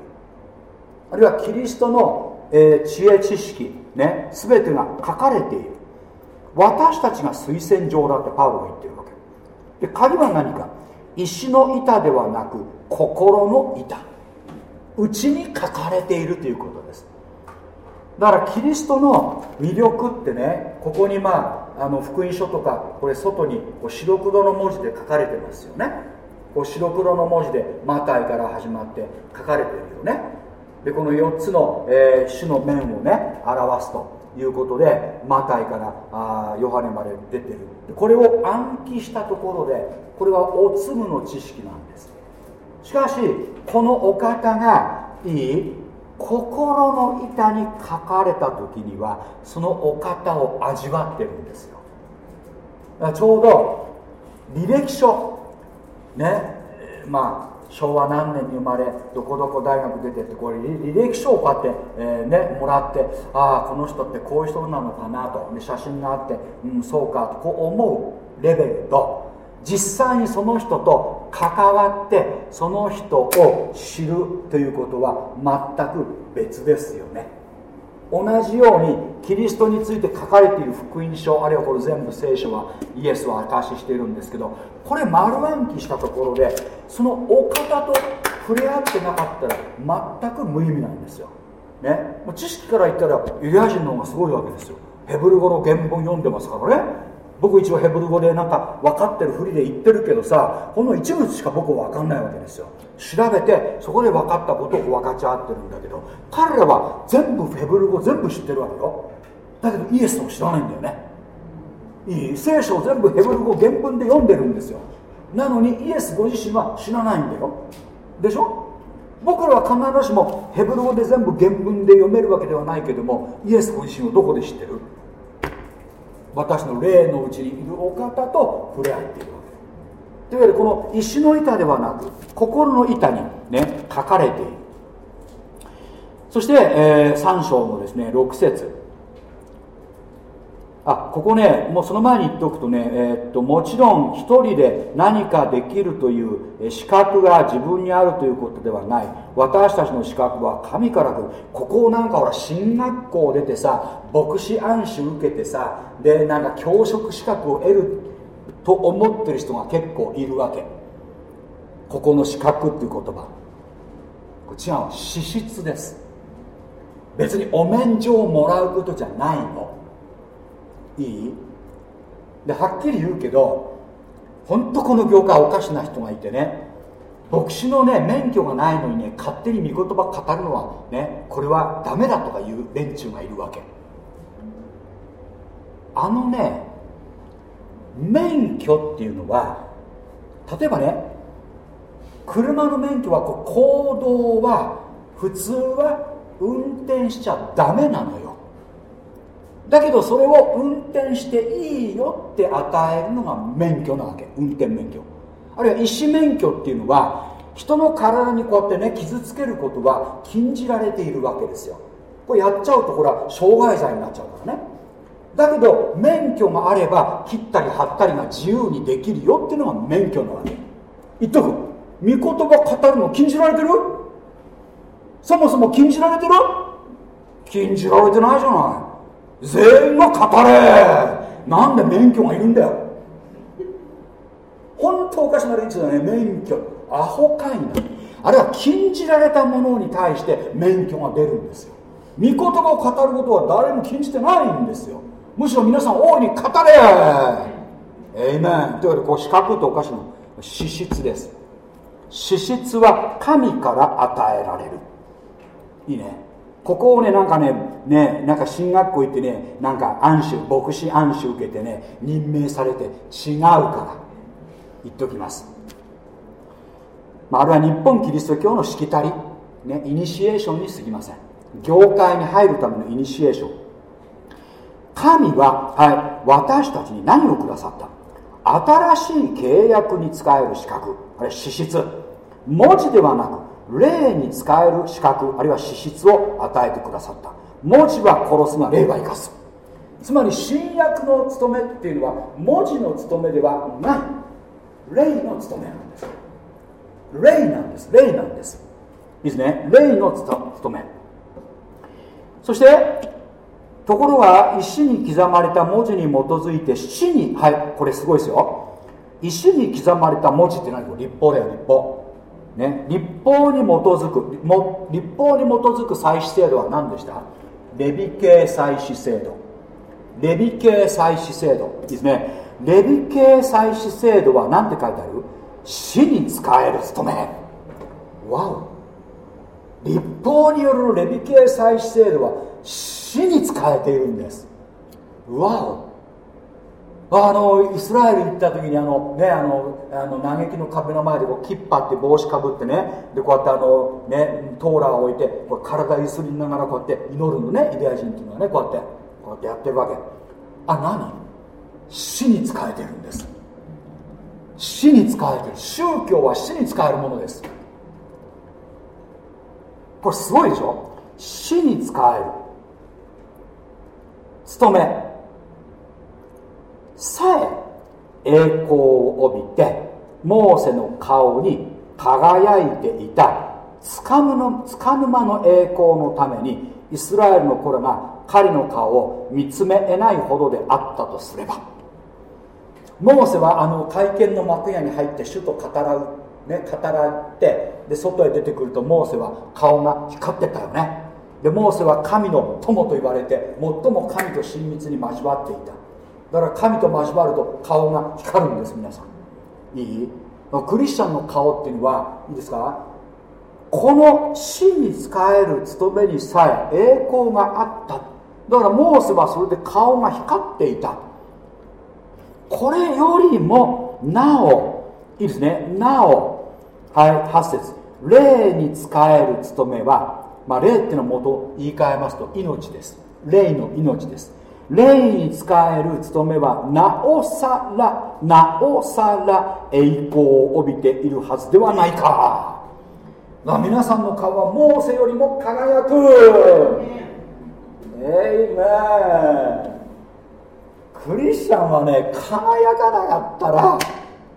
あるいはキリストの、えー、知恵知識ね全てが書かれている。私たちが推薦状だってパウロが言ってるわけ。で鍵は何か？石の板ではなく心の板。内に書かれているということです。だからキリストの魅力ってねここにまああの福音書とかこれ外にこう白黒の文字で書かれてますよね。こう白黒の文字でマタイから始まって書かれているよね。でこの4つの、えー、種の面をね表すということでマタイからあヨハネまで出てる。でこれを暗記したところでこれはおつむの知識なんです。しかしこのお方がいい心の板に書かれた時にはそのお方を味わってるんですよ。ちょうど履歴書ねまあ昭和何年に生まれどこどこ大学出てってこれ履歴書をこうやって、えー、ね、もらってああこの人ってこういう人なのかなとで写真があってうんそうかとこう思うレベルと実際にその人と関わってその人を知るということは全く別ですよね。同じようにキリストについて書かれている福音書あるいはこれ全部聖書はイエスは証ししているんですけどこれ丸暗記したところでそのお方と触れ合ってなかったら全く無意味なんですよ、ね、知識から言ったらユダヤ人の方がすごいわけですよ。ヘブル語の原文読んでますからね。僕一応ヘブル語でなんか分かってるふりで言ってるけどさほんの一部しか僕は分かんないわけですよ。調べてそこで分かったことを分かち合ってるんだけど彼らは全部ヘブル語全部知ってるわけよ。だけどイエスを知らないんだよね。聖書を全部ヘブル語原文で読んでるんですよ。なのにイエスご自身は知らないんだよ。でしょ？僕らは必ずしもヘブル語で全部原文で読めるわけではないけどもイエスご自身をどこで知ってる？私の霊のうちにいるお方と触れ合っているわけ。というわけでこの石の板ではなく心の板にね書かれている。そして、えー、3章のですね6節。あここねもうその前に言っておくとね、えー、っともちろん一人で何かできるという資格が自分にあるということではない。私たちの資格は神から来る。ここなんかほら進学校出てさ牧師暗視受けてさでなんか教職資格を得ると思ってる人が結構いるわけ。ここの資格っていう言葉。こ違う資質です。別にお免状をもらうことじゃないの。いい？ではっきり言うけど本当この業界おかしな人がいてね牧師のね免許がないのにね勝手に御言葉語るのはねこれはダメだとかいう連中がいるわけ。あのね免許っていうのは例えばね車の免許はこう行動は普通は運転しちゃダメなのよ。だけどそれを運転していいよって与えるのが免許なわけ。運転免許。あるいは医師免許っていうのは人の体にこうやってね傷つけることは禁じられているわけですよ。これやっちゃうとこれは傷害罪になっちゃうからね。だけど免許があれば切ったり貼ったりが自由にできるよっていうのが免許なわけ。言っとく。御言葉語るの禁じられてる？そもそも禁じられてる？禁じられてないじゃない。全員が語れなんで免許がいるんだよ。本当おかしな連中だね免許。アホかいな。あれは禁じられたものに対して免許が出るんですよ。御言葉を語ることは誰も禁じてないんですよ。むしろ皆さん大いに語れエイメン。というわけでこう資格とおかしな資質です。資質は神から与えられる。いいね。ここをねなんかねねなんか進学校行ってねなんか暗視牧師暗視受けてね任命されて違うから言っときます、まあ、あるいは日本キリスト教のしきたり、ね、イニシエーションにすぎません。業界に入るためのイニシエーション。神は、はい、私たちに何をくださった？新しい契約に使える資格。あれ資質。文字ではなく霊に使える資格あるいは資質を与えてくださった。文字は殺すが霊は生かす。つまり新約の務めっていうのは文字の務めではない。霊の務めなんです。霊なんです。霊なんです。いいですね。霊の務め。そしてところが石に刻まれた文字に基づいて死にはいこれすごいですよ。石に刻まれた文字って何？立法だよ立法。ね。立法に基づくも立法に基づく祭祀制度は何でした？レビ系祭祀制度。レビ系祭祀制度。ですね。レビ系祭祀制度は何て書いてある？死に使える務め。わお。立法によるレビ系祭祀制度は死に使えているんです。わお。あのイスラエル行った時にあのねあのあの嘆きの壁の前でこうキッパって帽子かぶってねでこうやってあのねトーラーを置いてこれ体ゆすりながらこうやって祈るのねユダヤ人っていうのはねこうやってこうやってやってるわけ。あ何？死に使えてるんです。死に使えてる。宗教は死に使えるものです。これすごいでしょ？死に使える。務め。さえ栄光を帯びてモーセの顔に輝いていた。つかむのつかぬ間の栄光のためにイスラエルの子らが彼の顔を見つめ得ないほどであったとすればモーセはあの会見の幕屋に入って主と語らう、ね、語らってで外へ出てくるとモーセは顔が光ってたよね。でモーセは神の友と言われて最も神と親密に交わっていた。だから神と交わると顔が光るんです皆さん。いい？クリスチャンの顔っていうのはいいですか？この死に仕える務めにさえ栄光があった。だからモーセはそれで顔が光っていた。これよりもなおいいですね。なお。はい8節。霊に仕える務めは、まあ、霊っていうのは元言い換えますと命です。霊の命です。霊に仕える務めはなおさらなおさら栄光を帯びているはずではないか。皆さんの顔はモーセよりも輝く。エイメンクリスチャンはね輝かなかったら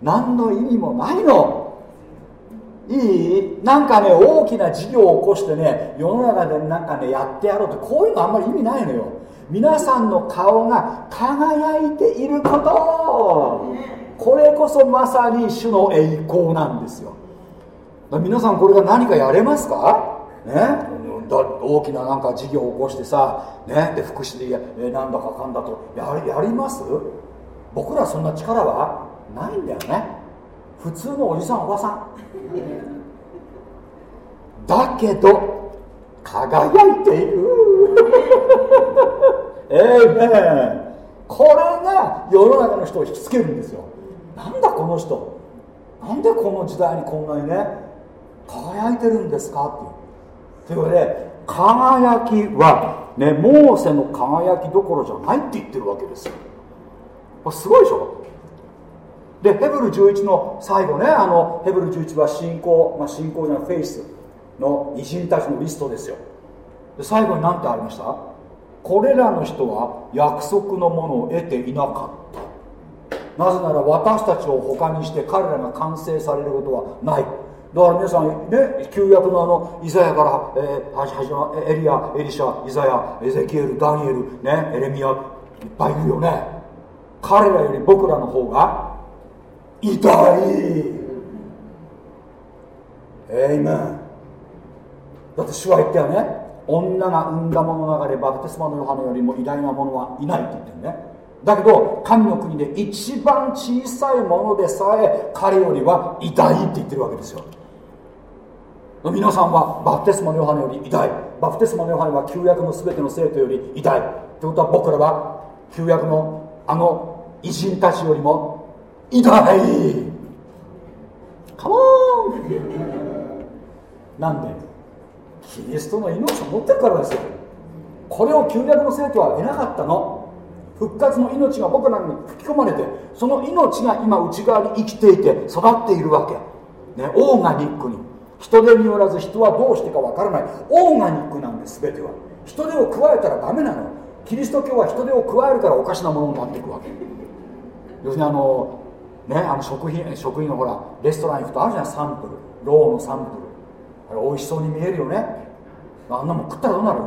何の意味もないの。いい？なんかね大きな事業を起こしてね世の中でなんかねやってやろうってこういうのあんまり意味ないのよ。皆さんの顔が輝いていること。これこそまさに主の栄光なんですよ。皆さんこれが何かやれますか？ね？大きななんか事業を起こしてさ、ね、で福祉でえなんだかかんだとややります？僕らそんな力は？ないんだよね。普通のおじさんおばさん。だけど輝いている。ええねこれが世の中の人を引きつけるんですよ。なんだこの人。なんでこの時代にこんなにね輝いてるんですかって。いうというわけで輝きは、ね、モーセの輝きどころじゃないって言ってるわけですよ。すごいでしょ。でヘブル11の最後ねあのヘブル11は信仰、まあ、信仰じゃないフェイス。の偉人たちのリストですよ。で最後に何てありました？これらの人は約束のものを得ていなかった。なぜなら私たちを他にして彼らが完成されることはない。だから皆さんね旧約のあのイザヤから、えー、はじまエリアエリシャイザヤエゼキエルダニエルねエレミアいっぱいいるよね。彼らより僕らの方が偉大えい。めんだって主は言ったよね。女が産んだものの中でバプテスマのヨハネよりも偉大なものはいないって言ってるね。だけど神の国で一番小さいものでさえ彼よりは偉大って言ってるわけですよ。皆さんはバプテスマのヨハネより偉大バプテスマのヨハネは旧約の全ての生徒より偉大ってことは僕らは旧約のあの偉人たちよりも偉大。カモンなんで？キリストの命を持ってるからですよ。これを旧約の生徒は得なかったの。復活の命が僕らに吹き込まれてその命が今内側に生きていて育っているわけ、ね、オーガニックに。人手によらず人はどうしてかわからない。オーガニックなんです全ては。人手を加えたらダメなの。キリスト教は人手を加えるからおかしなものになっていくわけ。要するにあのねあの食品食品のほらレストラン行くとあるじゃないサンプル。ローのサンプル。あれ美味しそうに見えるよね。あんなもん食ったらどうなる？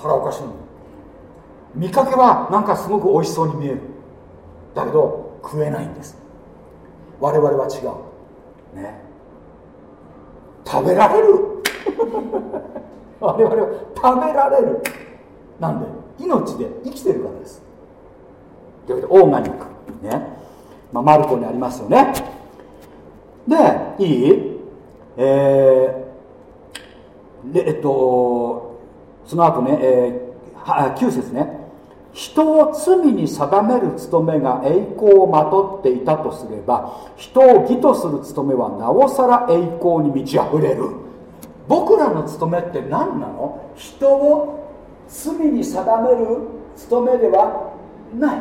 腹おかしいの。見かけはなんかすごく美味しそうに見える。だけど食えないんです。我々は違う。ね。食べられる。我々は食べられる。なんで命で生きてるからです。というわけでオーガニックね、まあ、マルコにありますよね。でいい？えー、でえっとその後ね、えー、9節ね。人を罪に定める務めが栄光をまとっていたとすれば人を義とする務めはなおさら栄光に満ち溢れる。僕らの務めって何なの？人を罪に定める務めではない。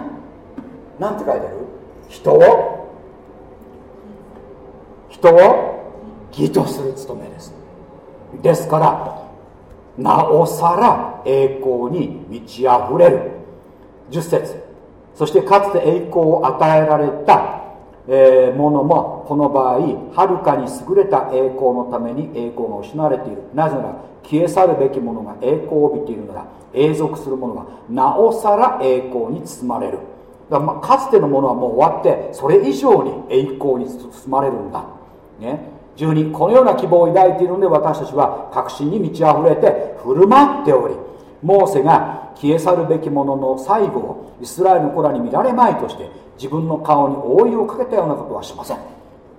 何て書いてある？人を？人を？義とする務めです。ですからなおさら栄光に満ち溢れる。10節。そしてかつて栄光を与えられた、え、ものもこの場合はるかに優れた栄光のために栄光が失われている。なぜなら消え去るべきものが栄光を帯びているなら永続するものがなおさら栄光に包まれる。だからかつてのものはもう終わってそれ以上に栄光に包まれるんだ、ね、12このような希望を抱いているので私たちは確信に満ち溢れて振る舞っておりモーセが消え去るべきものの最後をイスラエルの子らに見られまいとして自分の顔に覆いをかけたようなことはしません、ま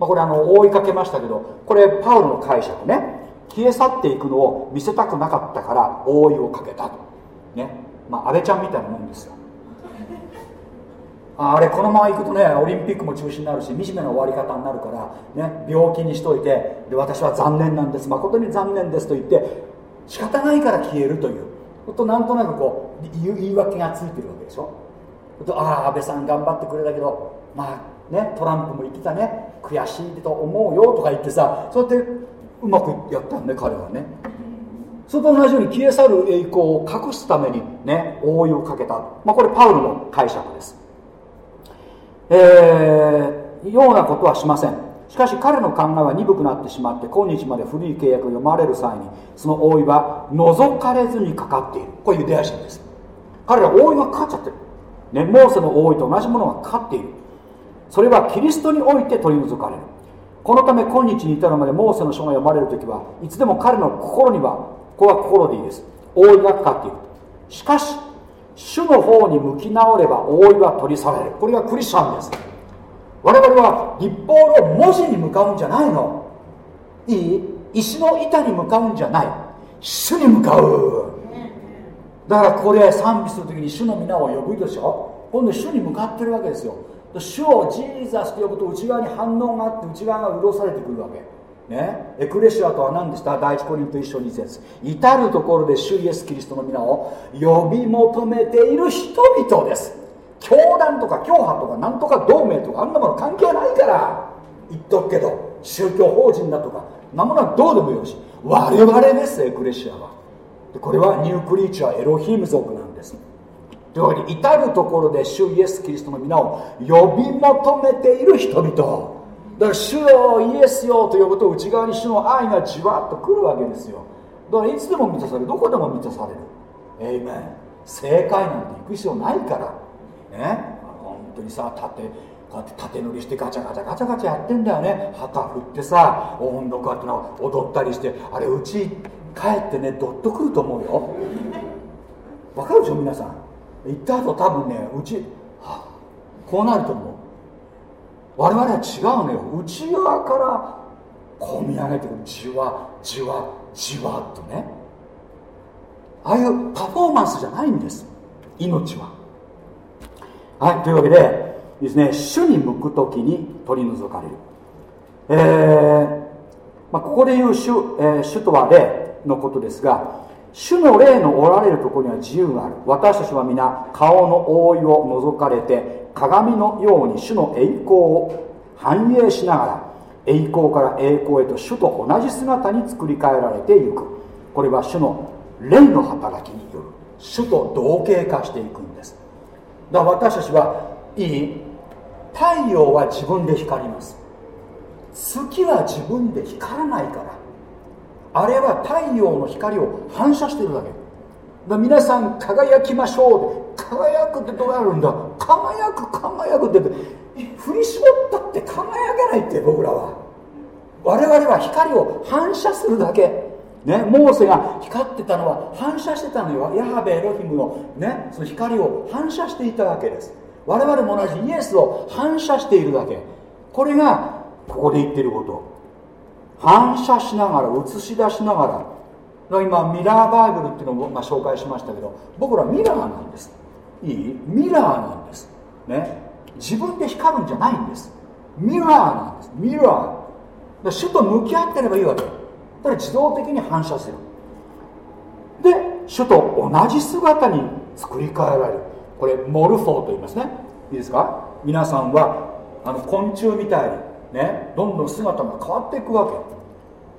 あ、これあの覆いかけましたけどこれパウロの解釈ね。消え去っていくのを見せたくなかったから覆いをかけたと。ね。まあ安倍ちゃんみたいなもんですよ。あれこのまま行くとねオリンピックも中止になるし惨めな終わり方になるから、ね、病気にしといてで私は残念なんです。誠に残念ですと言って仕方ないから消えるという。となんとなくこう言い訳がついてるわけでしょ。とああ安倍さん頑張ってくれたけどまあねトランプも言ってたね。悔しいと思うよとか言ってさそうやってうまくやったんね彼はね。それと同じように消え去る栄光を隠すためにね覆いをかけた、まあ、これパウロの解釈です。えー、ようなことはしません。しかし彼の考えは鈍くなってしまって今日まで古い契約を読まれる際にその覆いは覗かれずにかかっている。これユダヤ人です。彼ら覆いがかかっちゃってる、ね、モーセの覆いと同じものがかかっている。それはキリストにおいて取り除かれる。このため今日に至るまでモーセの書が読まれる時はいつでも彼の心にはここは心でいいです。覆いがかかっている。しかし主の方に向き直れば覆いは取り去られる。これがクリスチャンです。我々は立法の文字に向かうんじゃないの。いい石の板に向かうんじゃない。主に向かう。だからここで賛美する時に主の皆を呼ぶでしょ。今度主に向かってるわけですよ。主をジーザスと呼ぶと内側に反応があって内側が潤されてくるわけ。ね、エクレシアとは何でした？第一コリント一緒に節。至る所で主イエス・キリストの皆を呼び求めている人々です。教団とか教派とかなんとか同盟とかあんなもの関係ないから。言っとくけど宗教法人だとかなものはどうでもよし。我々ですエクレシアは。これはニュークリーチャーエロヒーム族なんです。というわけで至る所で主イエス・キリストの皆を呼び求めている人々。だから主よイエスよと呼ぶと内側に主の愛がじわっとくるわけですよ。だからいつでも満たされる。どこでも満たされる。エイメン正解なんて行く必要ないから。ね。本当にさ縦こうやって縦乗りしてガチャガチャガチャガチャやってんだよね。旗振ってさ温度こうやっての踊ったりして。あれうち帰ってねどっとくると思うよ。わかるでしょ皆さん。行った後多分ねうち、はこうなると思う。我々は違うのよ。内側から込み上げてくる。じわじわじわっとね。ああいうパフォーマンスじゃないんです。命は。はいというわけでですね主に向く時に取り除かれる。えー、まあ、ここで言う主,、えー、主とは霊のことですが主の霊のおられるところには自由がある。私たちは皆顔の覆いを除かれて鏡のように主の栄光を反映しながら栄光から栄光へと主と同じ姿に作り変えられていく。これは主の霊の働きによる。主と同型化していくんです。だから私たちはいい。太陽は自分で光ります。月は自分で光らないから。あれは太陽の光を反射してるだけ。だ皆さん輝きましょう。輝くってどうやるんだ？輝く輝くって振り絞ったって輝けないって僕らは。我々は光を反射するだけ。ね、モーセが光ってたのは反射してたのよ。ヤハベエロヒムの,、ね、その光を反射していたわけです。我々も同じイエスを反射しているだけ。これがここで言ってること。反射しながら映し出しながら今ミラーバイブルっていうのをまあ紹介しましたけど僕らミラーなんです。いい？ミラーなんです。ね？自分で光るんじゃないんです。ミラーなんです。ミラー。主と向き合ってればいいわけだから自動的に反射する。で主と同じ姿に作り変えられる。これモルフォーと言いますね。いいですか？皆さんはあの昆虫みたいにねどんどん姿が変わっていくわ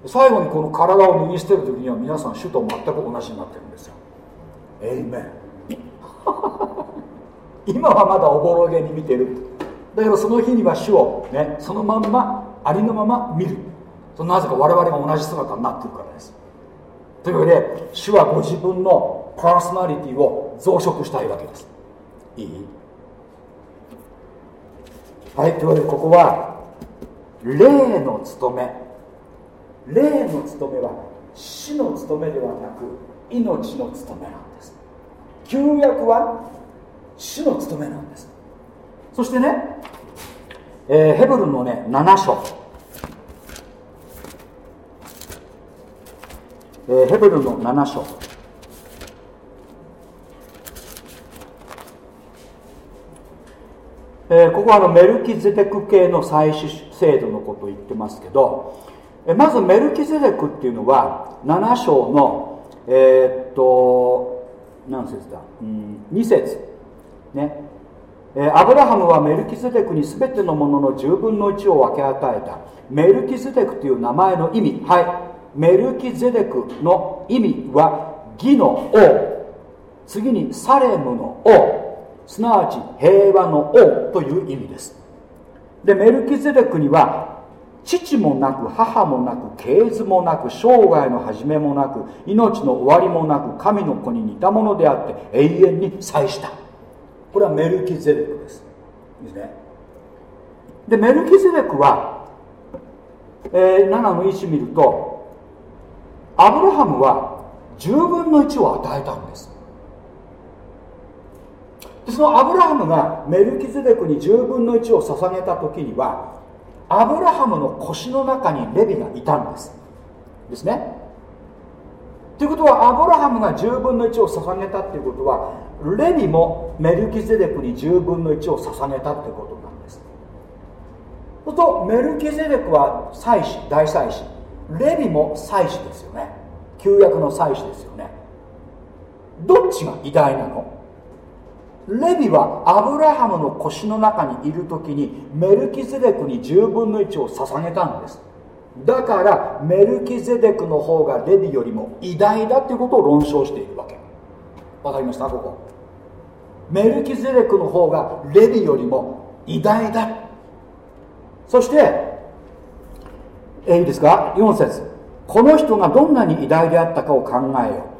け最後にこの体を脱ぎ捨てる時には皆さん主と全く同じになってるんですよ。エイメン今はまだおぼろげに見てる。だけどその日には主をねそのまんまありのまま見る。そなぜか我々が同じ姿になってるからです。というわけで主はご自分のパーソナリティを増殖したいわけです。いい？はいというわけでここは霊の務め。霊の務めは死の務めではなく命の務めなんです。旧約は死の務めなんです。そしてね、えー、ヘブルのね7章。えー、ヘブルの7章。えー、ここはあのメルキゼデク系の祭祀制度のことを言ってますけど、えー、まずメルキゼデクっていうのは7章のえー、っと何節だ、うん、2節。ね。えー、アブラハムはメルキゼデクに全てのものの10分の1を分け与えた。メルキゼデクという名前の意味。はい。メルキゼデクの意味は義の王。次にサレムの王。すなわち平和の王という意味です。でメルキゼデクには父もなく母もなく系図もなく生涯の始めもなく命の終わりもなく神の子に似たものであって永遠に祭した。これはメルキゼデクです。ですね。でメルキゼデクは、えー、7の1見るとアブラハムは10分の1を与えたんです。そのアブラハムがメルキゼデクに10分の1を捧げた時にはアブラハムの腰の中にレビがいたんです。ですね。ということはアブラハムが10分の1を捧げたっていうことはレビもメルキゼデクに10分の1を捧げたってことなんです。そうするとメルキゼデクは祭司大祭司レビも祭司ですよね。旧約の祭司ですよね。どっちが偉大なの？レビはアブラハムの腰の中にいる時にメルキゼデクに10分の1を捧げたんです。だからメルキゼデクの方がレビよりも偉大だっていうことを論証しているわけ。わかりました？ここ。メルキゼデクの方がレビよりも偉大だ。そしてえいいですか？4節。この人がどんなに偉大であったかを考えよ。う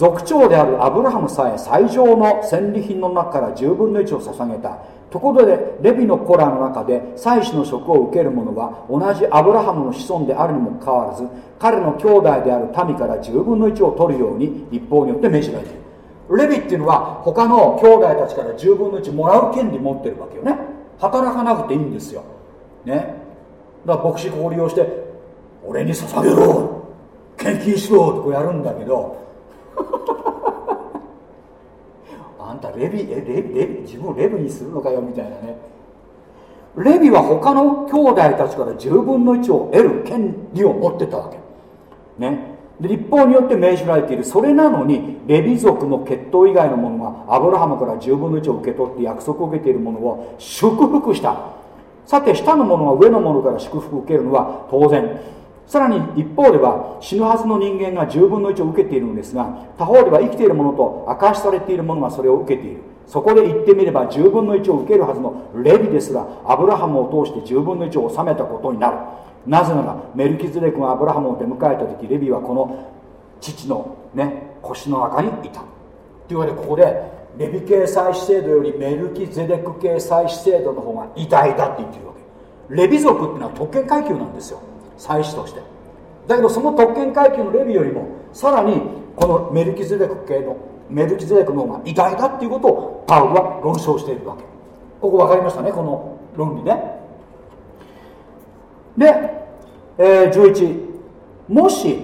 族長であるアブラハムさえ最上の戦利品の中から10分の1を捧げた。ところでレビの子らの中で祭司の職を受ける者は同じアブラハムの子孫であるにもかかわらず彼の兄弟である民から10分の1を取るように立法によって命じられている。レビっていうのは他の兄弟たちから10分の1もらう権利持ってるわけよね。働かなくていいんですよ。ね。だから牧師ここ利用して俺に捧げろ。献金しろとこうやるんだけど あんたレビえレレ自分をレビにするのかよみたいなね。レビは他の兄弟たちから10分の1を得る権利を持ってたわけ。ね。で立法によって命じられている。それなのにレビ族の血統以外の者がアブラハムから10分の1を受け取って約束を受けている者を祝福した。さて下の者が上の者から祝福を受けるのは当然。さらに一方では死ぬはずの人間が10分の1を受けているのですが他方では生きている者と明かしされている者がそれを受けている。そこで言ってみれば10分の1を受けるはずのレビですらアブラハムを通して10分の1を収めたことになる。なぜならメルキズレクがアブラハムを出迎えた時レビはこの父のね腰の中にいた。というわけでここでレビ系祭祀制度よりメルキゼデク系祭祀制度の方が偉大だって言ってるわけ。レビ族っていうのは特権階級なんですよ。祭祀として。だけどその特権階級のレビよりもさらにこのメルキゼデク系のメルキゼデクの方が偉大だっていうことをパウルは論証しているわけ。ここ分かりましたねこの論理ね。で、えー、11もし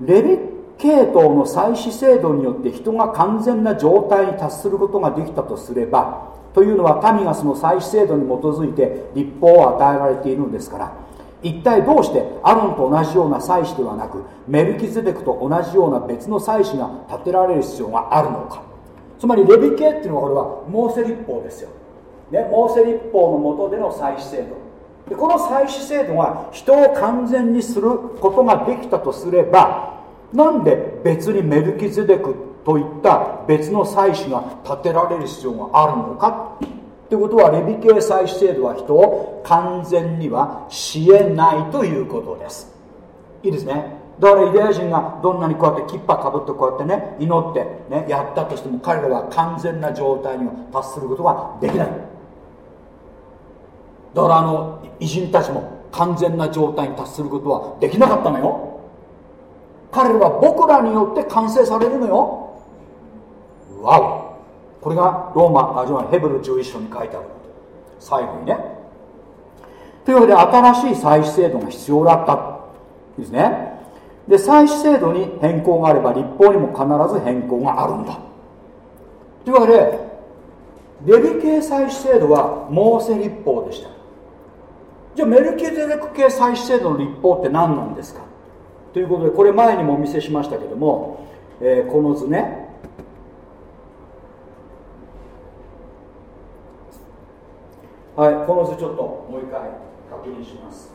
レビ系統の祭祀制度によって人が完全な状態に達することができたとすればというのは民がその祭祀制度に基づいて立法を与えられているのですから一体どうしてアロンと同じような祭司ではなくメルキゼデクと同じような別の祭司が立てられる必要があるのか。つまりレビ系っていうのはこれはモーセ立法ですよ、ね、モーセ立法の下での祭祀制度。でこの祭祀制度が人を完全にすることができたとすればなんで別にメルキゼデクといった別の祭司が立てられる必要があるのか。ということはレビ系祭祀制度は人を完全にはしえないということです。いいですね。だからユダヤ人がどんなにこうやってキッパかぶってこうやってね祈ってねやったとしても彼らは完全な状態には達することができない。だからあの偉人たちも完全な状態に達することはできなかったのよ。彼らは僕らによって完成されるのよ。わおこれがローマあじゃヘブル11章に書いてある最後にね。というわけで新しい祭祀制度が必要だった。ですね。で祭祀制度に変更があれば立法にも必ず変更があるんだ。というわけでレビ系祭祀制度はモーセ立法でした。じゃあメルケゼレク系祭祀制度の立法って何なんですか？ということでこれ前にもお見せしましたけども、えー、この図ね。はいこの図ちょっともう一回確認します。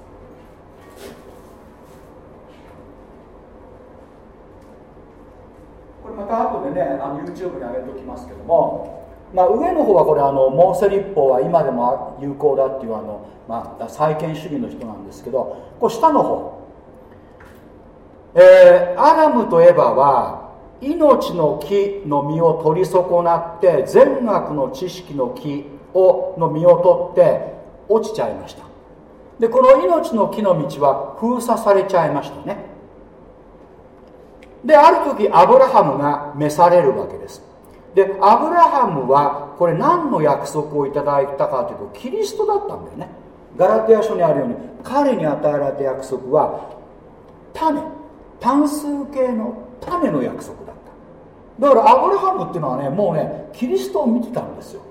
これまた後でねあの YouTube に上げておきますけども、まあ、上の方はこれあのモーセ立法は今でも有効だっていうあの、まあ、再建主義の人なんですけどこう下の方。えー、アラムとエバは命の木の実を取り損なって善悪の知識の木をの実を取って落ちちゃいました。でこの命の木の道は封鎖されちゃいましたね。である時アブラハムが召されるわけです。でアブラハムはこれ何の約束をいただいたかというとキリストだったんだよね。ガラテヤ書にあるように彼に与えられた約束は種。単数形の種の約束だった。だからアブラハムっていうのはねもうねキリストを見てたんですよ。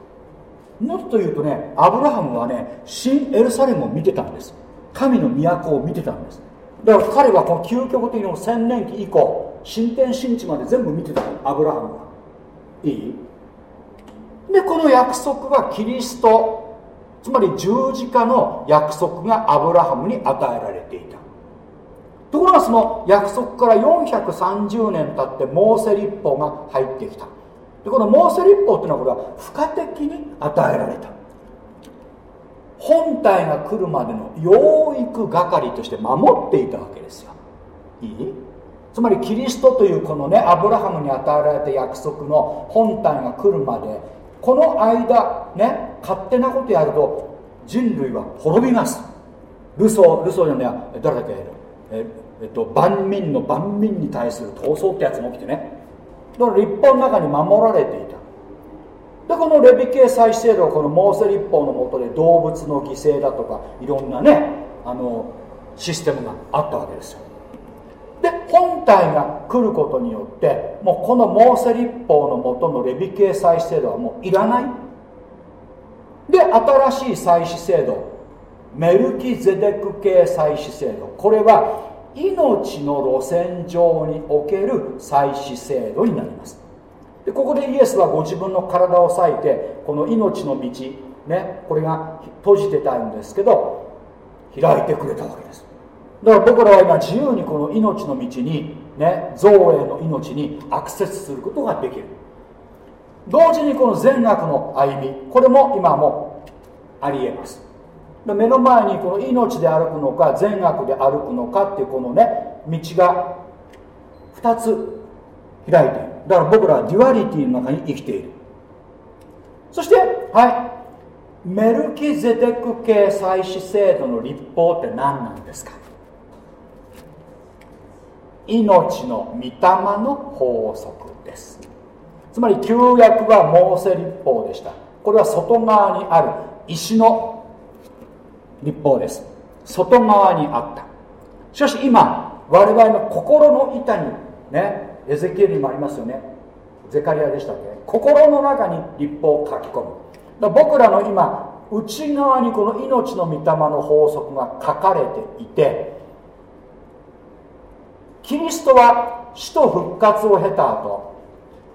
もっと言うとねアブラハムはね新エルサレムを見てたんです。神の都を見てたんです。だから彼はこの究極的の千年期以降新天新地まで全部見てたアブラハムは。いい？でこの約束はキリストつまり十字架の約束がアブラハムに与えられていた。ところがその約束から430年経ってモーセ立法が入ってきた。でこのモーセ立法っていうのはこれは付加的に与えられた。本体が来るまでの養育係として守っていたわけですよ。いい？つまりキリストというこのねアブラハムに与えられた約束の本体が来るまでこの間ね勝手なことやると人類は滅びます。ルソールソーじゃね誰だっけ？ええっと万民の万民に対する闘争ってやつが起きてね。だから立法の中に守られていた。でこのレビ系祭祀制度はこのモーセ立法のもとで動物の犠牲だとかいろんなねあのシステムがあったわけですよ。で本体が来ることによってもうこのモーセ立法のもとのレビ系祭祀制度はもういらない。で新しい祭祀制度メルキゼデク系祭祀制度これは命の路線上における祭祀制度になります。でここでイエスはご自分の体を裂いてこの命の道ねこれが閉じてたんですけど開いてくれたわけです。だから僕らは今自由にこの命の道にね造営の命にアクセスすることができる。同時にこの善悪の歩みこれも今もありえます。目の前にこの命で歩くのか善悪で歩くのかっていうこのね道が2つ開いている。だから僕らは duality の中に生きている。そしてはい。メルキゼデク系祭司制度の律法って何なんですか？命の御霊の法則です。つまり旧約はモーセ律法でした。これは外側にある石の立法です。外側にあった。しかし今我々の心の板にねエゼキエルにもありますよね。ゼカリアでしたっけ？心の中に立法を書き込む。だ僕らの今内側にこの命の御霊の法則が書かれていてキリストは死と復活を経た後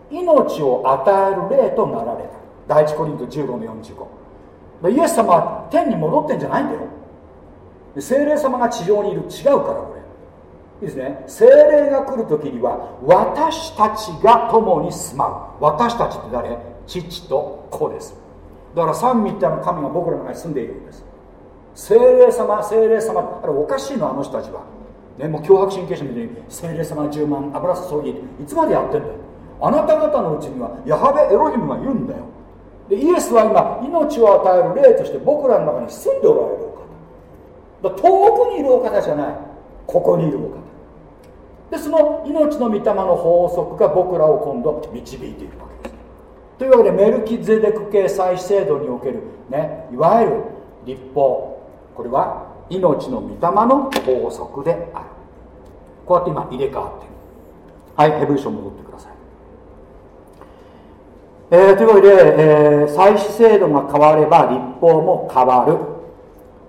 命を与える霊となられた。第一コリント15の45イエス様は天に戻ってんじゃないんだよ。精霊様が地上にいる違うからこれ。いいですね。精霊が来る時には私たちが共に住まう。私たちって誰？父と子です。だから三位一体の神が僕らの中に住んでいるんです。精霊様精霊様あれおかしいのあの人たちは。ね、もう脅迫神経者みたいに精霊様10万油注ぎいつまでやってんだよ。あなた方のうちにはヤハベエロヒムがいるんだよ。でイエスは今命を与える霊として僕らの中に住んでおられるお方。だ遠くにいるお方じゃない。ここにいるお方。でその命の御霊の法則が僕らを今度導いているわけです。というわけでメルキゼデク系再制度における、ね、いわゆる立法。これは命の御霊の法則である。こうやって今入れ替わっている。はいヘブル書戻って、えー、というわけで、えー、祭祀制度が変われば立法も変わる。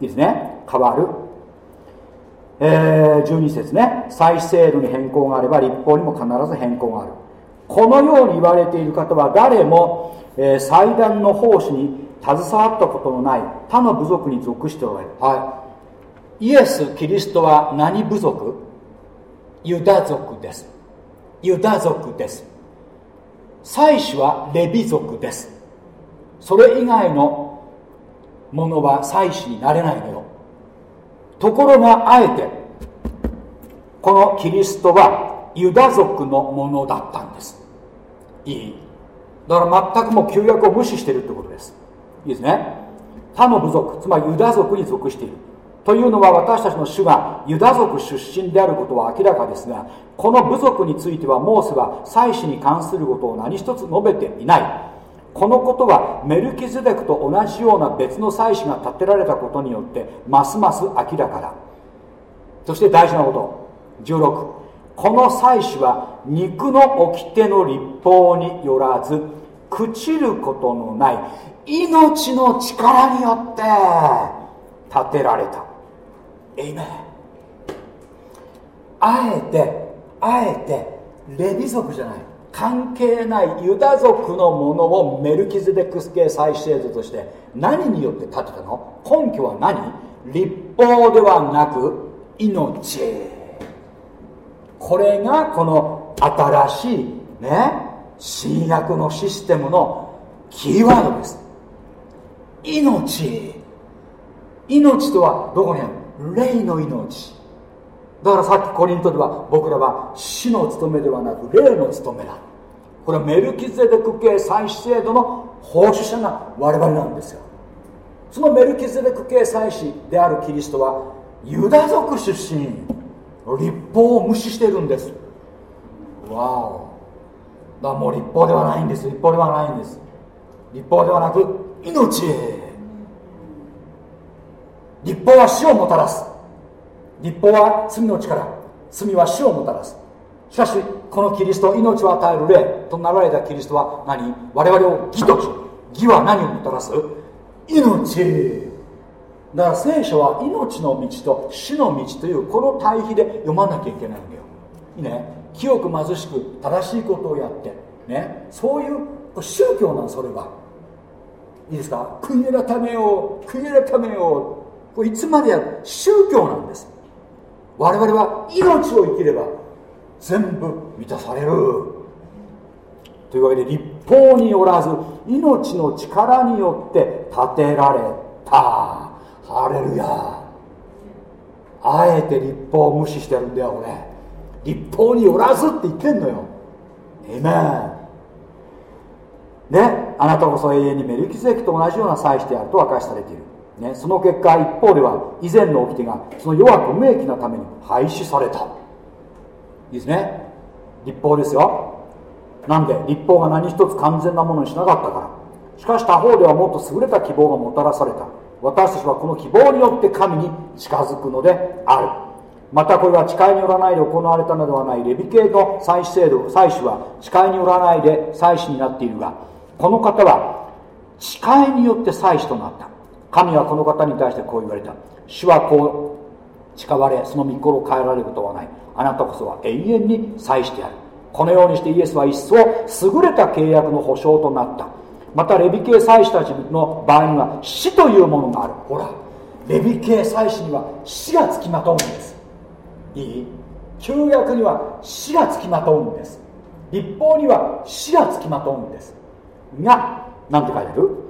いいですね。変わる。えー、12節ね。祭祀制度に変更があれば立法にも必ず変更がある。このように言われている方は誰も、えー、祭壇の奉仕に携わったことのない他の部族に属しておられる、はい、イエス・キリストは何部族？ユダ族です。ユダ族です。祭司はレビ族です。それ以外のものは祭司になれないのよ。ところがあえてこのキリストはユダ族のものだったんです。いい。だから全くもう旧約を無視してるってことです。いいですね。他の部族つまりユダ族に属している。というのは私たちの主がユダ族出身であることは明らかですがこの部族についてはモーセは祭祀に関することを何一つ述べていない。このことはメルキズデクと同じような別の祭祀が立てられたことによってますます明らかだ。そして大事なこと。16この祭祀は肉の掟の立法によらず朽ちることのない命の力によって立てられた。エイメンあえてあえてレビ族じゃない関係ないユダ族のものをメルキズデクス系再制度として何によって建てたの？根拠は何？立法ではなく命。これがこの新しいね新約のシステムのキーワードです。命。命とはどこにある？霊の命。だからさっきコリントでは僕らは死の務めではなく霊の務めだ。これはメルキゼデク系祭祀制度の奉仕者が我々なんですよ。そのメルキゼデク系祭司であるキリストはユダ族出身。立法を無視してるんです。わお。だもう立法ではないんです。立法ではないんです。立法ではなく命立法は死をもたらす。立法は罪の力。罪は死をもたらす。しかしこのキリスト命を与える霊となられたキリストは何？我々を義とし義は何をもたらす？命。だから聖書は命の道と死の道というこの対比で読まなきゃいけないんだよ。いいね？清く貧しく正しいことをやってね？そういう宗教なんそれは。いいですか？悔い改めよう悔い改めよう。これいつまでやる宗教なんです。我々は命を生きれば全部満たされる。というわけで立法によらず命の力によって建てられた。ハレルヤ。あえて立法を無視してるんだよ俺。立法によらずって言ってんのよ。えめねあなたこそ永遠にメルキゼクと同じような祭司であると明かしされている、ね、その結果一方では以前の掟がその弱く無益なために廃止された。いいですね。立法ですよ。なんで立法が何一つ完全なものにしなかったから。しかし他方ではもっと優れた希望がもたらされた。私たちはこの希望によって神に近づくのである。またこれは誓いによらないで行われたのではない。レビ系の祭司制度祭司は誓いによらないで祭司になっているがこの方は誓いによって祭司となった。神はこの方に対してこう言われた。主はこう誓われその御心を変えられることはない。あなたこそは永遠に祭司である。このようにしてイエスは一層優れた契約の保証となった。またレビ系祭司たちの場合には死というものがある。ほらレビ系祭司には死がつきまとうんです。いい？旧約には死がつきまとうんです。立法には死がつきまとうんです。が何て書いてある？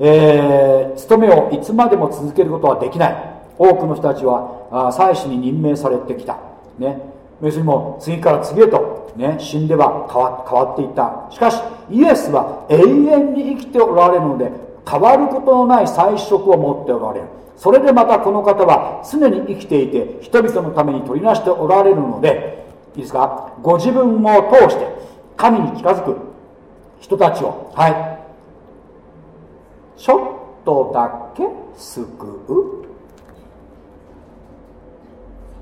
えー、務めをいつまでも続けることはできない。多くの人たちは祭司に任命されてきた。ね。別にもう次から次へと、ね、死んでは変わっていった。しかしイエスは永遠に生きておられるので変わることのない彩色を持っておられる。それでまたこの方は常に生きていて人々のために取りなしておられるのでいいですか？ご自分を通して神に近づく人たちをはい。ちょっとだけ救う。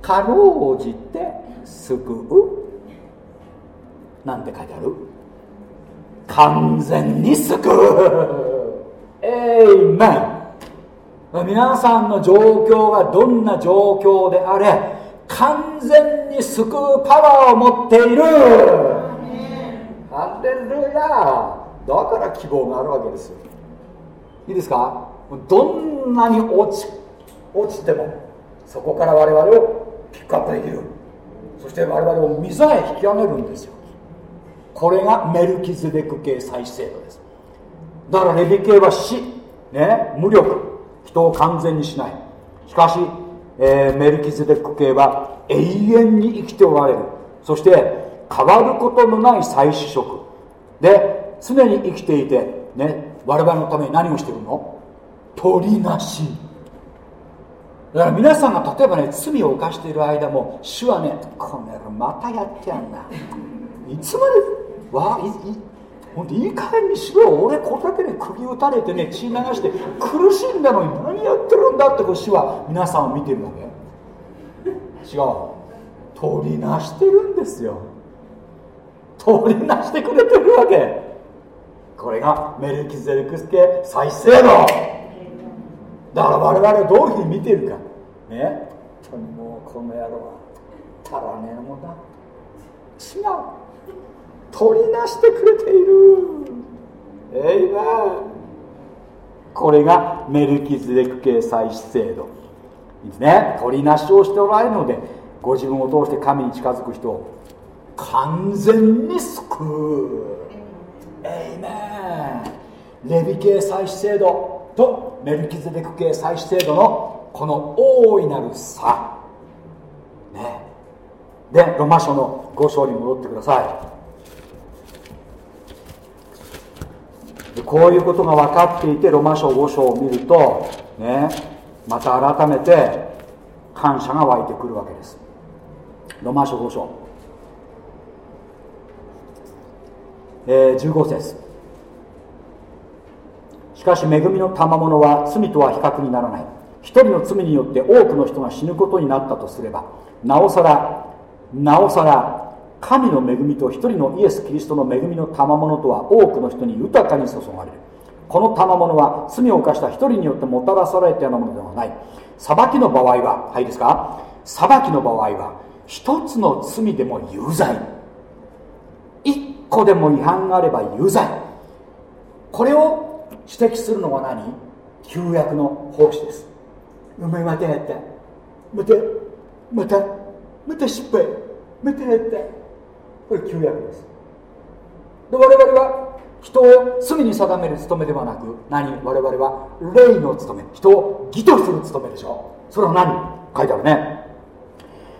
かろうじて救う。なんて書いてある？完全に救う。えいめん皆さんの状況がどんな状況であれ完全に救うパワーを持っている。ハレルヤだから希望があるわけですよいいですか？どんなに落ち落ちてもそこから我々をピックアップできる。そして我々を水へ引き上げるんですよ。これがメルキズデク系再制度です。だからレビ系は死、ね、無力。人を完全にしない。しかし、えー、メルキズデク系は永遠に生きておられる。そして変わることのない再死職。で常に生きていて、ね、我々のために何をしてるの？取りなし。だから皆さんが例えばね罪を犯している間も主はねこの野郎またやってやんな。いつまでわいい本当いい加減にしろ俺これだけね首打たれてね血流して苦しんだのに何やってるんだってこう主は皆さんを見てるわけ。違う。取りなしてるんですよ。取りなしてくれてるわけ。これがメルキゼレクス系再生度だから我々はどういうふうに見てるかね。本当にもうこの野郎は足らねえもんだ。違う取りなしてくれている。えいなこれがメルキズレク系祭祀制度いいですね。取りなしをしておられるのでご自分を通して神に近づく人を完全に救う。えいめレビ系祭祀制度とメルキズレク系祭祀制度のこの大いなる差。ね。でロマ書の5章に戻ってください。こういうことが分かっていてロマ書5章を見るとねまた改めて感謝が湧いてくるわけです。ロマ書5章、えー、15節。しかし恵みの賜物は罪とは比較にならない。一人の罪によって多くの人が死ぬことになったとすればなおさらなおさら神の恵みと一人のイエス・キリストの恵みの賜物とは多くの人に豊かに注がれる。この賜物は罪を犯した一人によってもたらされたようなものではない。裁きの場合ははいですか？裁きの場合は一つの罪でも有罪。一個でも違反があれば有罪。これを指摘するのは何？旧約の奉仕です。お前またやったまたまたまた失敗。またやったこれ旧約です。で我々は人を罪に定める務めではなく何？我々は霊の務め。人を義とする務めでしょう。それは何？書いてあるね。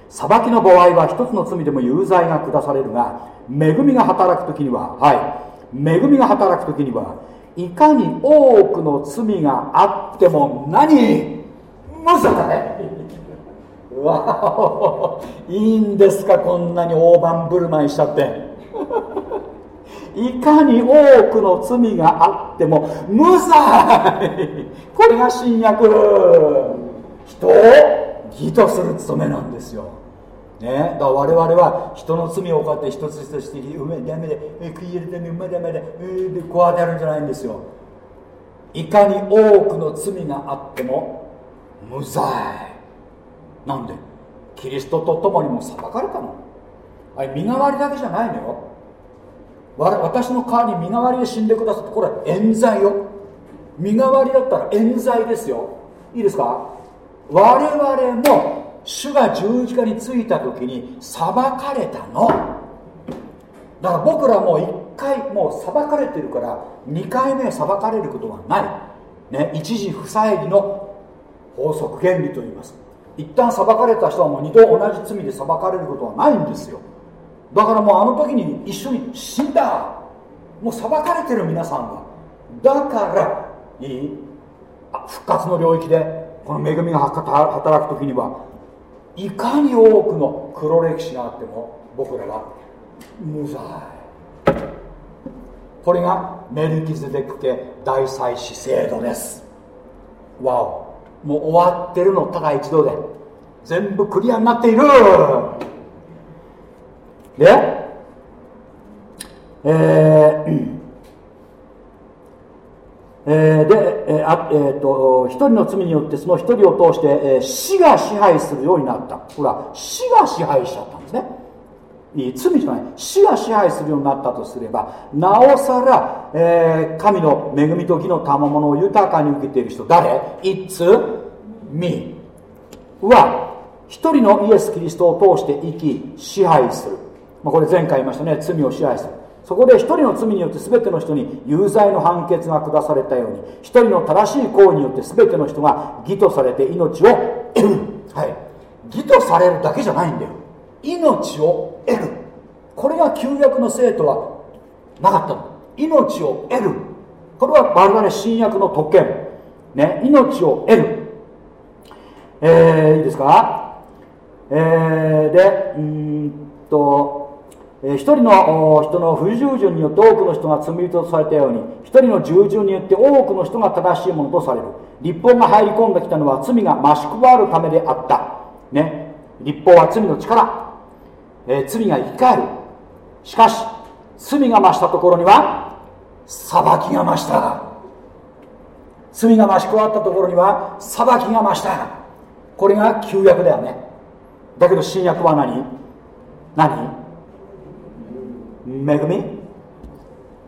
裁きの場合は一つの罪でも有罪が下されるが恵みが働く時にははい。恵みが働く時にはいかに多くの罪があっても何？無罪 わおいいんですか？こんなに大盤振る舞いしちゃって。いかに多くの罪があっても無罪これが新約。人を義とする務めなんですよ。ね、だから我々は人の罪をこうやって一つ一つして「うめダメで食い入れてねうまダメで」でこうやってやるんじゃないんですよ。いかに多くの罪があっても無罪。なんでキリストと共にも裁かれたの。あれ身代わりだけじゃないのよ。私の代わりに身代わりで死んでくださってこれは冤罪よ。身代わりだったら冤罪ですよ。いいですか？我々も主が十字架についた時に裁かれたの。だから僕らもう1回もう裁かれてるから2回目裁かれることはない。ね一時不再理の法則原理と言います。一旦裁かれた人はもう二度同じ罪で裁かれることはないんですよ。だからもうあの時に一緒に死んだ。もう裁かれてる皆さんは。だからいい復活の領域でこの恵みが働く時にはいかに多くの黒歴史があっても僕らは無罪。これがメルキズデク家大祭司制度です。わお。もう終わってるのただ一度で全部クリアになっている。でえーえー、で、えーあえーと、一人の罪によってその一人を通して、えー、死が支配するようになった。ほら死が支配しちゃったんですね。いい罪じゃない。死が支配するようになったとすればなおさら、えー、神の恵みと義の賜物を豊かに受けている人誰 ?It's me は一人のイエス・キリストを通して生き支配する、まあ、これ前回言いましたね。罪を支配する。そこで一人の罪によって全ての人に有罪の判決が下されたように一人の正しい行為によって全ての人が義とされて命を得る。はい。義とされるだけじゃないんだよ。命を得る。これが旧約の生徒はなかったの。命を得る。これは我々新約の特権。ね命を得る。えー、いいですか？えー、でうんと一人の人の不従順によって多くの人が罪人とされたように一人の従順によって多くの人が正しいものとされる。立法が入り込んできたのは罪が増し加わるためであった。ね。立法は罪の力、えー、罪が生き返る。しかし罪が増したところには裁きが増した。罪が増し加わったところには裁きが増した。これが旧約だよね。だけど新約は何？何？恵み。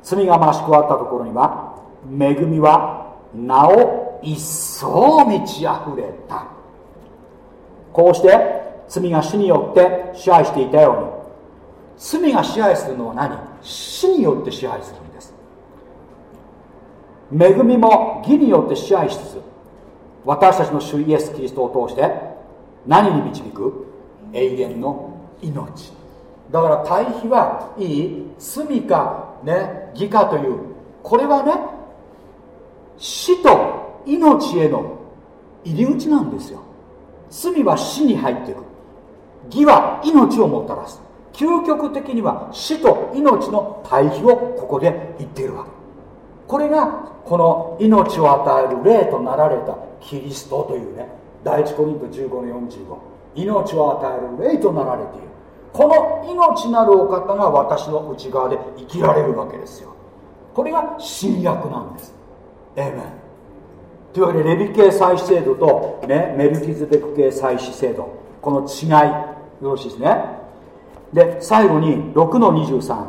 罪が増し加わったところには恵みはなお一層満ち溢れた。こうして罪が死によって支配していたように。罪が支配するのは何？死によって支配するんです。恵みも義によって支配しつつ私たちの主イエス・キリストを通して何に導く？永遠の命。だから対比はいい罪かね義かというこれはね死と命への入り口なんですよ。罪は死に入っていく。義は命をもたらす。究極的には死と命の対比をここで言っているわけ。これがこの命を与える霊となられたキリストというね第一コリント15の45命を与える霊となられている。この命なるお方が私の内側で生きられるわけですよ。これが新約なんです。エメンというわけでレビ系祭祀制度と、ね、メルキズデク系祭祀制度。この違いよろしいですね。で最後に6の23、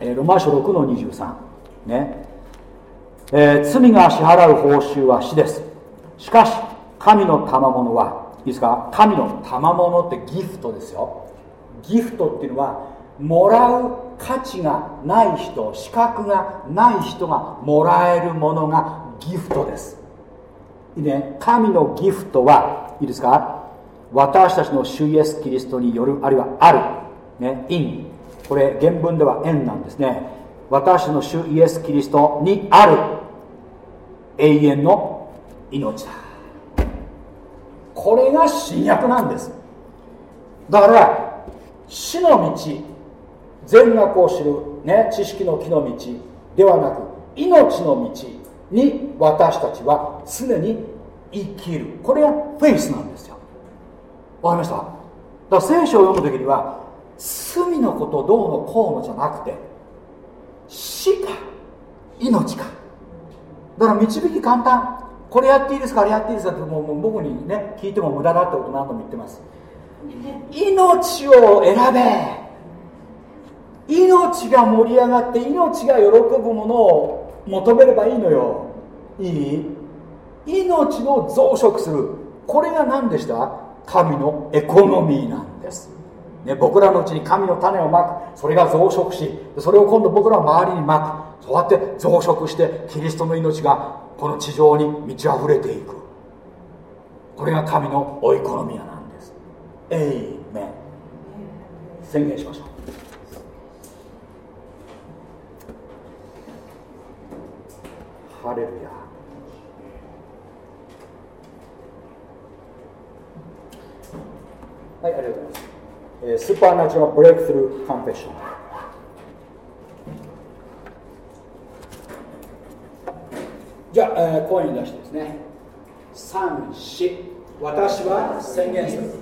えー、ロマ書6の23ね。えー、罪が支払う報酬は死です。しかし神の賜物はいいですか？神の賜物ってギフトですよ。ギフトっていうのはもらう価値がない人資格がない人がもらえるものがギフトです。いいね。神のギフトはいいですか？私たちの主イエス・キリストによるあるいはある。ね。in これ原文では円なんですね。私の主イエス・キリストにある。永遠の命だ。これが新約なんです。だから死の道善悪を知る、ね、知識の木の道ではなく命の道に私たちは常に生きる。これがフェイスなんですよ。わかりました？だから聖書を読む時には罪のことどうのこうのじゃなくて死か命か。だから導き簡単。これやっていいですか？あれやっていいですか？ってもう僕にね聞いても無駄だってこと何度も言ってます。命を選べ。命が盛り上がって命が喜ぶものを求めればいいのよ。いい？命の増殖する。これが何でした？神のエコノミーなんです、ね、僕らのうちに神の種をまく。それが増殖しそれを今度僕らは周りにまく。そうやって増殖してキリストの命がこの地上に満ち溢れていく。これが神のオイコノミアなんですエイメン宣言しましょうハレルヤはい、ありがとうございます。えー、スーパーナチュラルブレイクスルーカンフェッション。じゃあ、えー、声に出してですね。三四私は宣言する。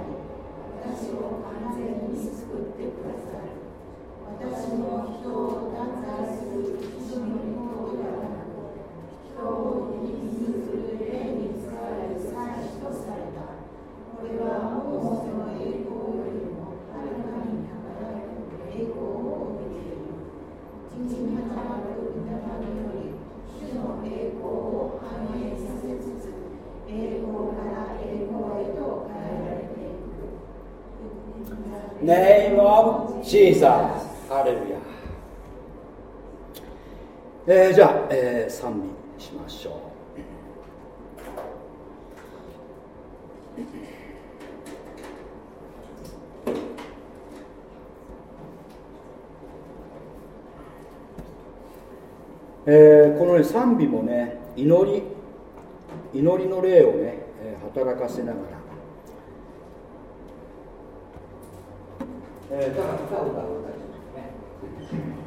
私を完全に救ってくださる私も人を断罪する基準のことではなく人を利益する霊に使われる祭司とされたこれはモーセの栄光よりもはるかに輝く栄光を受けている父に働く御霊により主の栄光を反映させつつ栄光から栄光へと変えられる。ザーハレルヤえー、じゃあ、えー、賛美しましょう。えー、このね賛美もね祈り祈りの霊をね、えー、働かせながらえー、だから歌を歌う歌じゃなくね。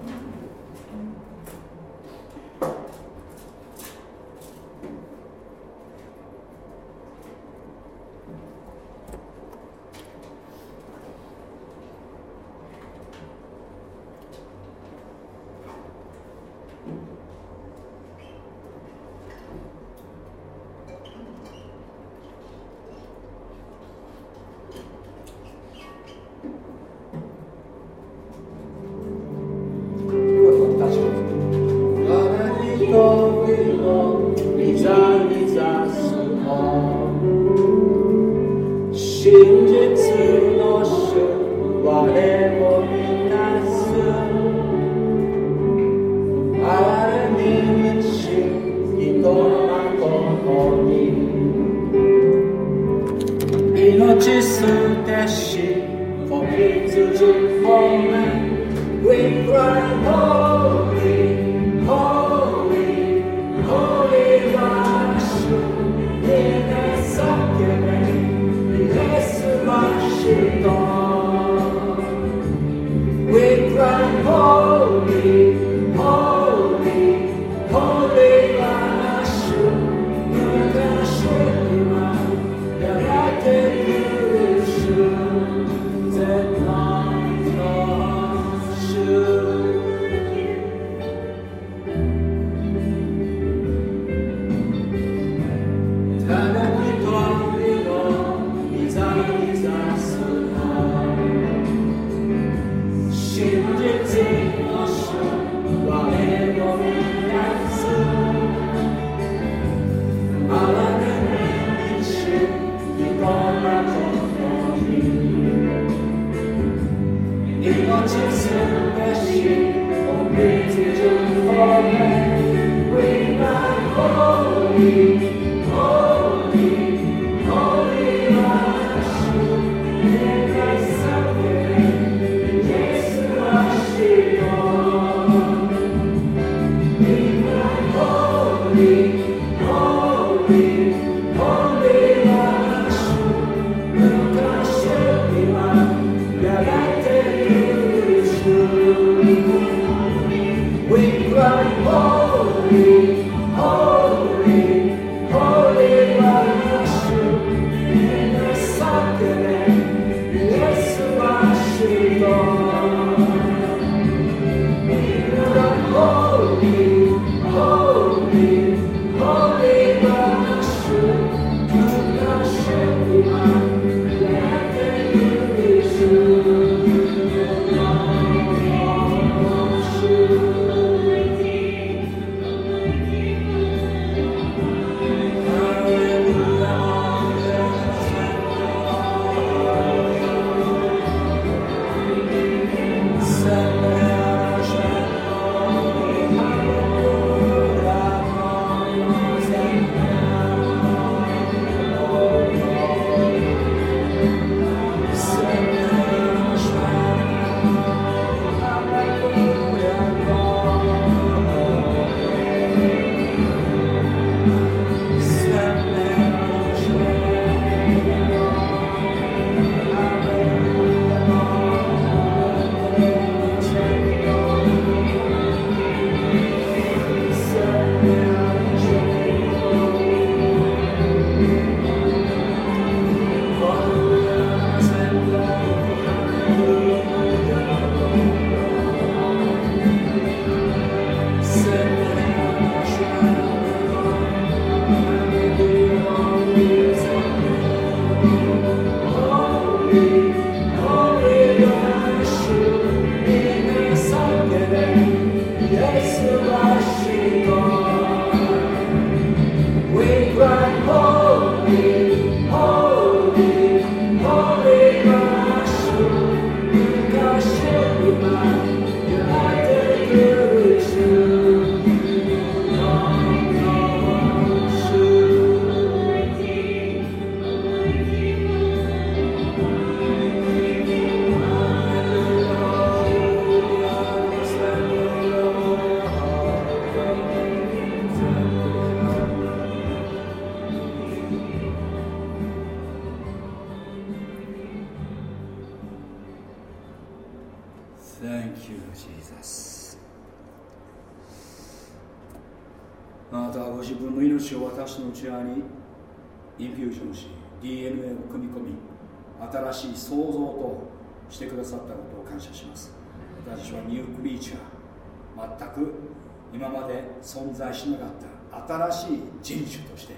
ですね。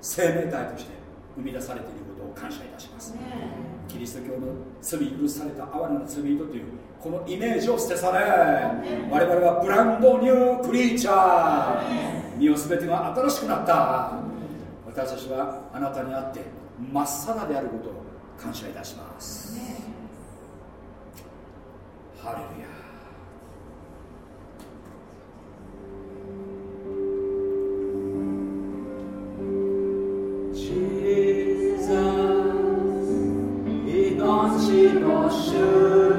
生命体として生み出されていることを感謝いたします、キリスト教の罪許された哀れな罪人というこのイメージを捨て去れ。我々はブランドニュークリーチャー。身を全てが新しくなった。私たちはあなたにあってまっさらであることを感謝いたします。ハレルヤ dimanche.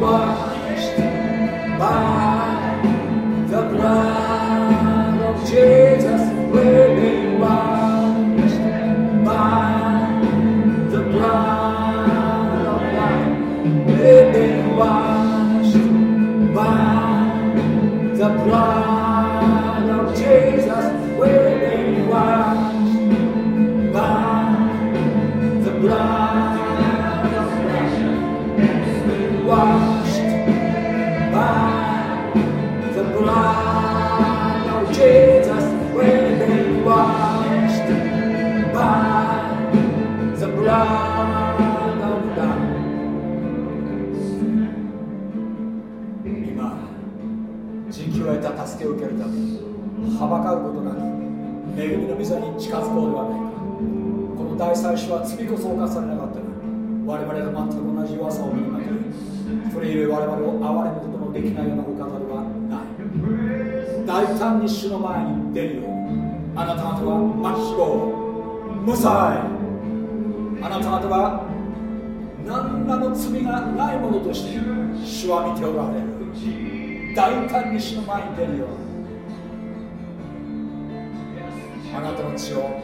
Bye. に主の前に出るようにあなた方は真っ白無罪。あなた方は何らの罪。がないものとして主は見ておられる大胆に主の前に出るようにあなたの血を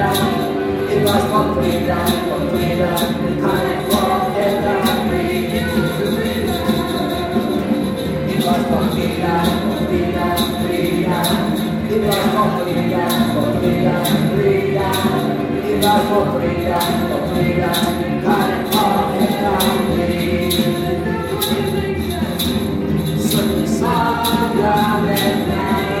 playground. It was one playground, one playground. The time was ever making to It was one playground, one playground, playground. It was one playground, one playground, playground. It was one playground, one playground. The time was ever making. So, Sagrada Night.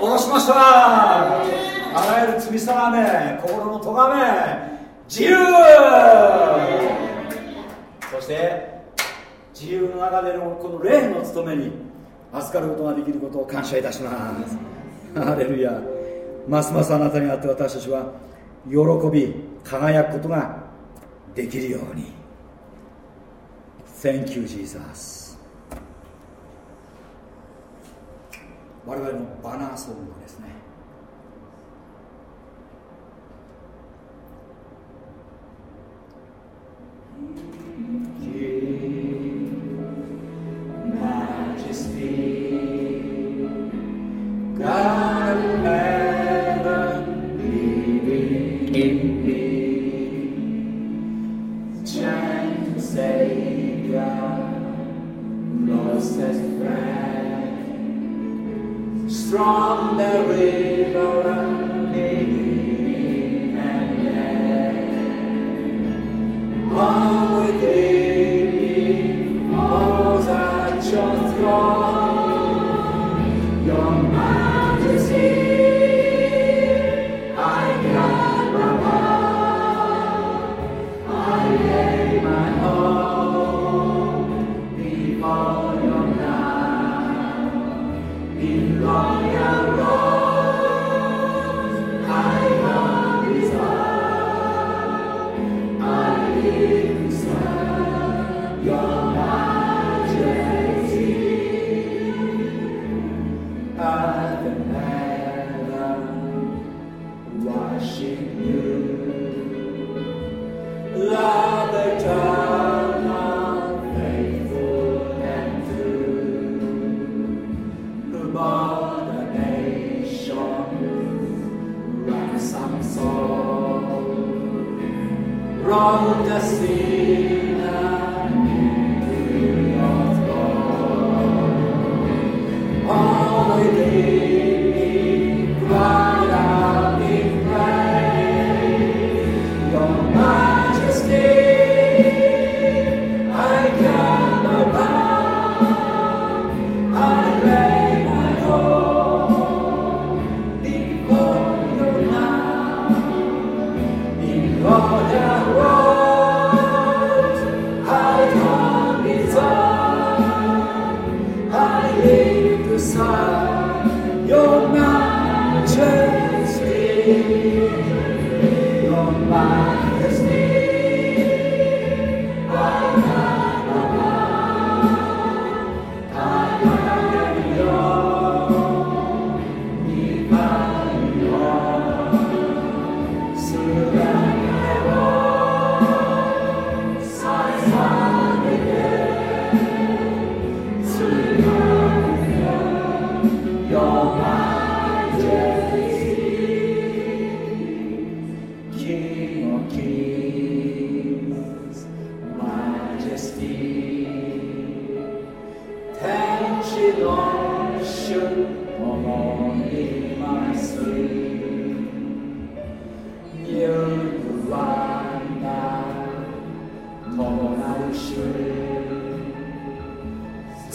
下ろしました。あらゆる罪定め心の咎め自由。そして自由の中でのこの霊の務めに預かることができることを感謝いたします。ハレルヤ。ますますあなたにあって私たちは喜び輝くことができるように。Thank you Jesus. 我々のバナーソングですねマジスティ from the river.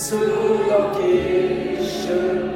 szül a késő,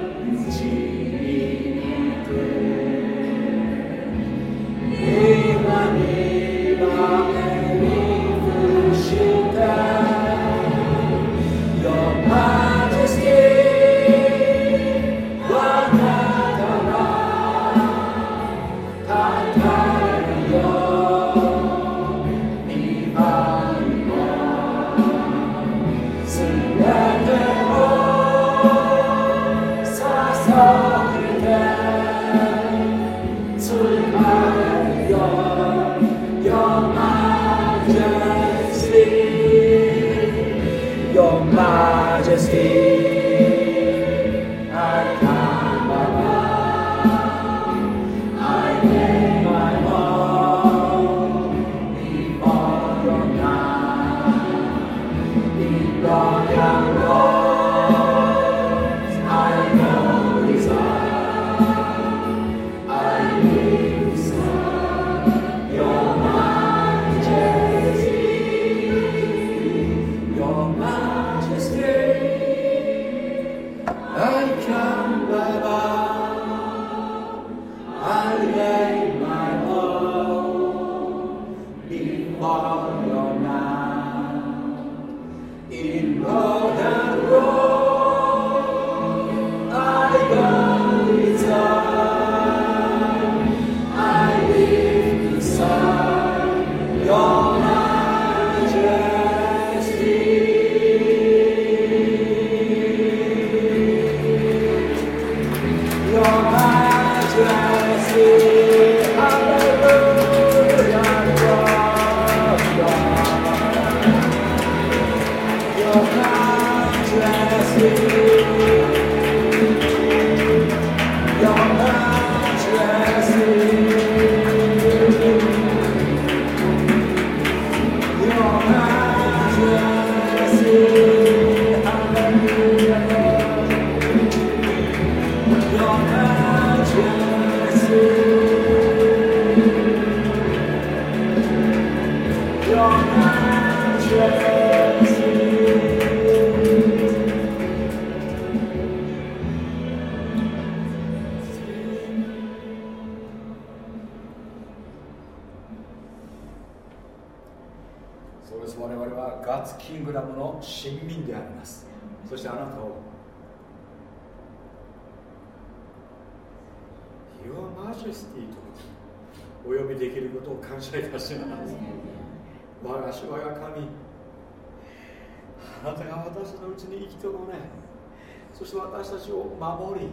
私たちを守り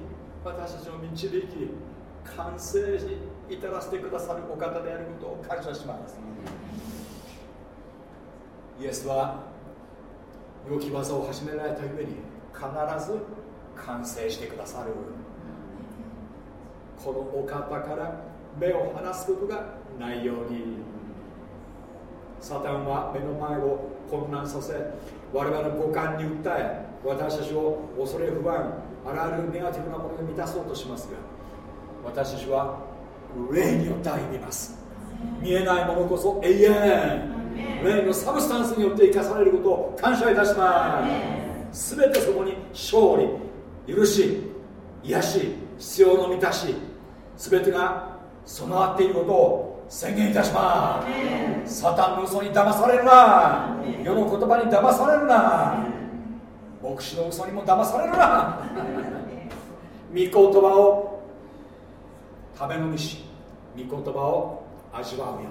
私たちを導き完成し至らせてくださるお方であることを感謝します。イエスは良き技を始められたゆえに必ず完成してくださる。このお方から目を離すことがないように。サタンは目の前を混乱させ我々の五感に訴え私たちを恐れ不安あらゆるネガティブなものを満たそうとしますが私たちは霊によって歩みます。見えないものこそ永遠。霊のサブスタンスによって生かされることを感謝いたします。全てそこに勝利許し癒し必要の満たし全てが備わっていることを宣言いたします。サタンの嘘に騙されるな。世の言葉に騙されるな。牧師の嘘にも騙されるな。御言葉を食べ飲みし御言葉を味わうように。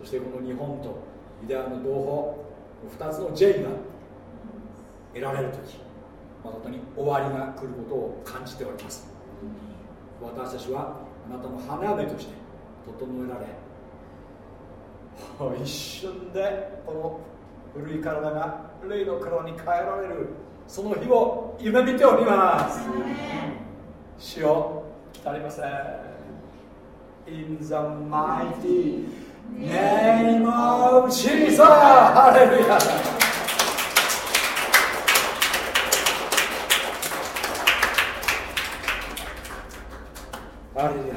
そしてこの日本とユダヤの同胞2つの J が得られる時誠に終わりが来ることを感じております。私たちはあなたの花嫁として整えられ 一瞬でこの古い体が霊の体に変えられるその日を夢見ております。主よ来たりません。In the mighty name of Jesus! ハレルヤハレルヤ。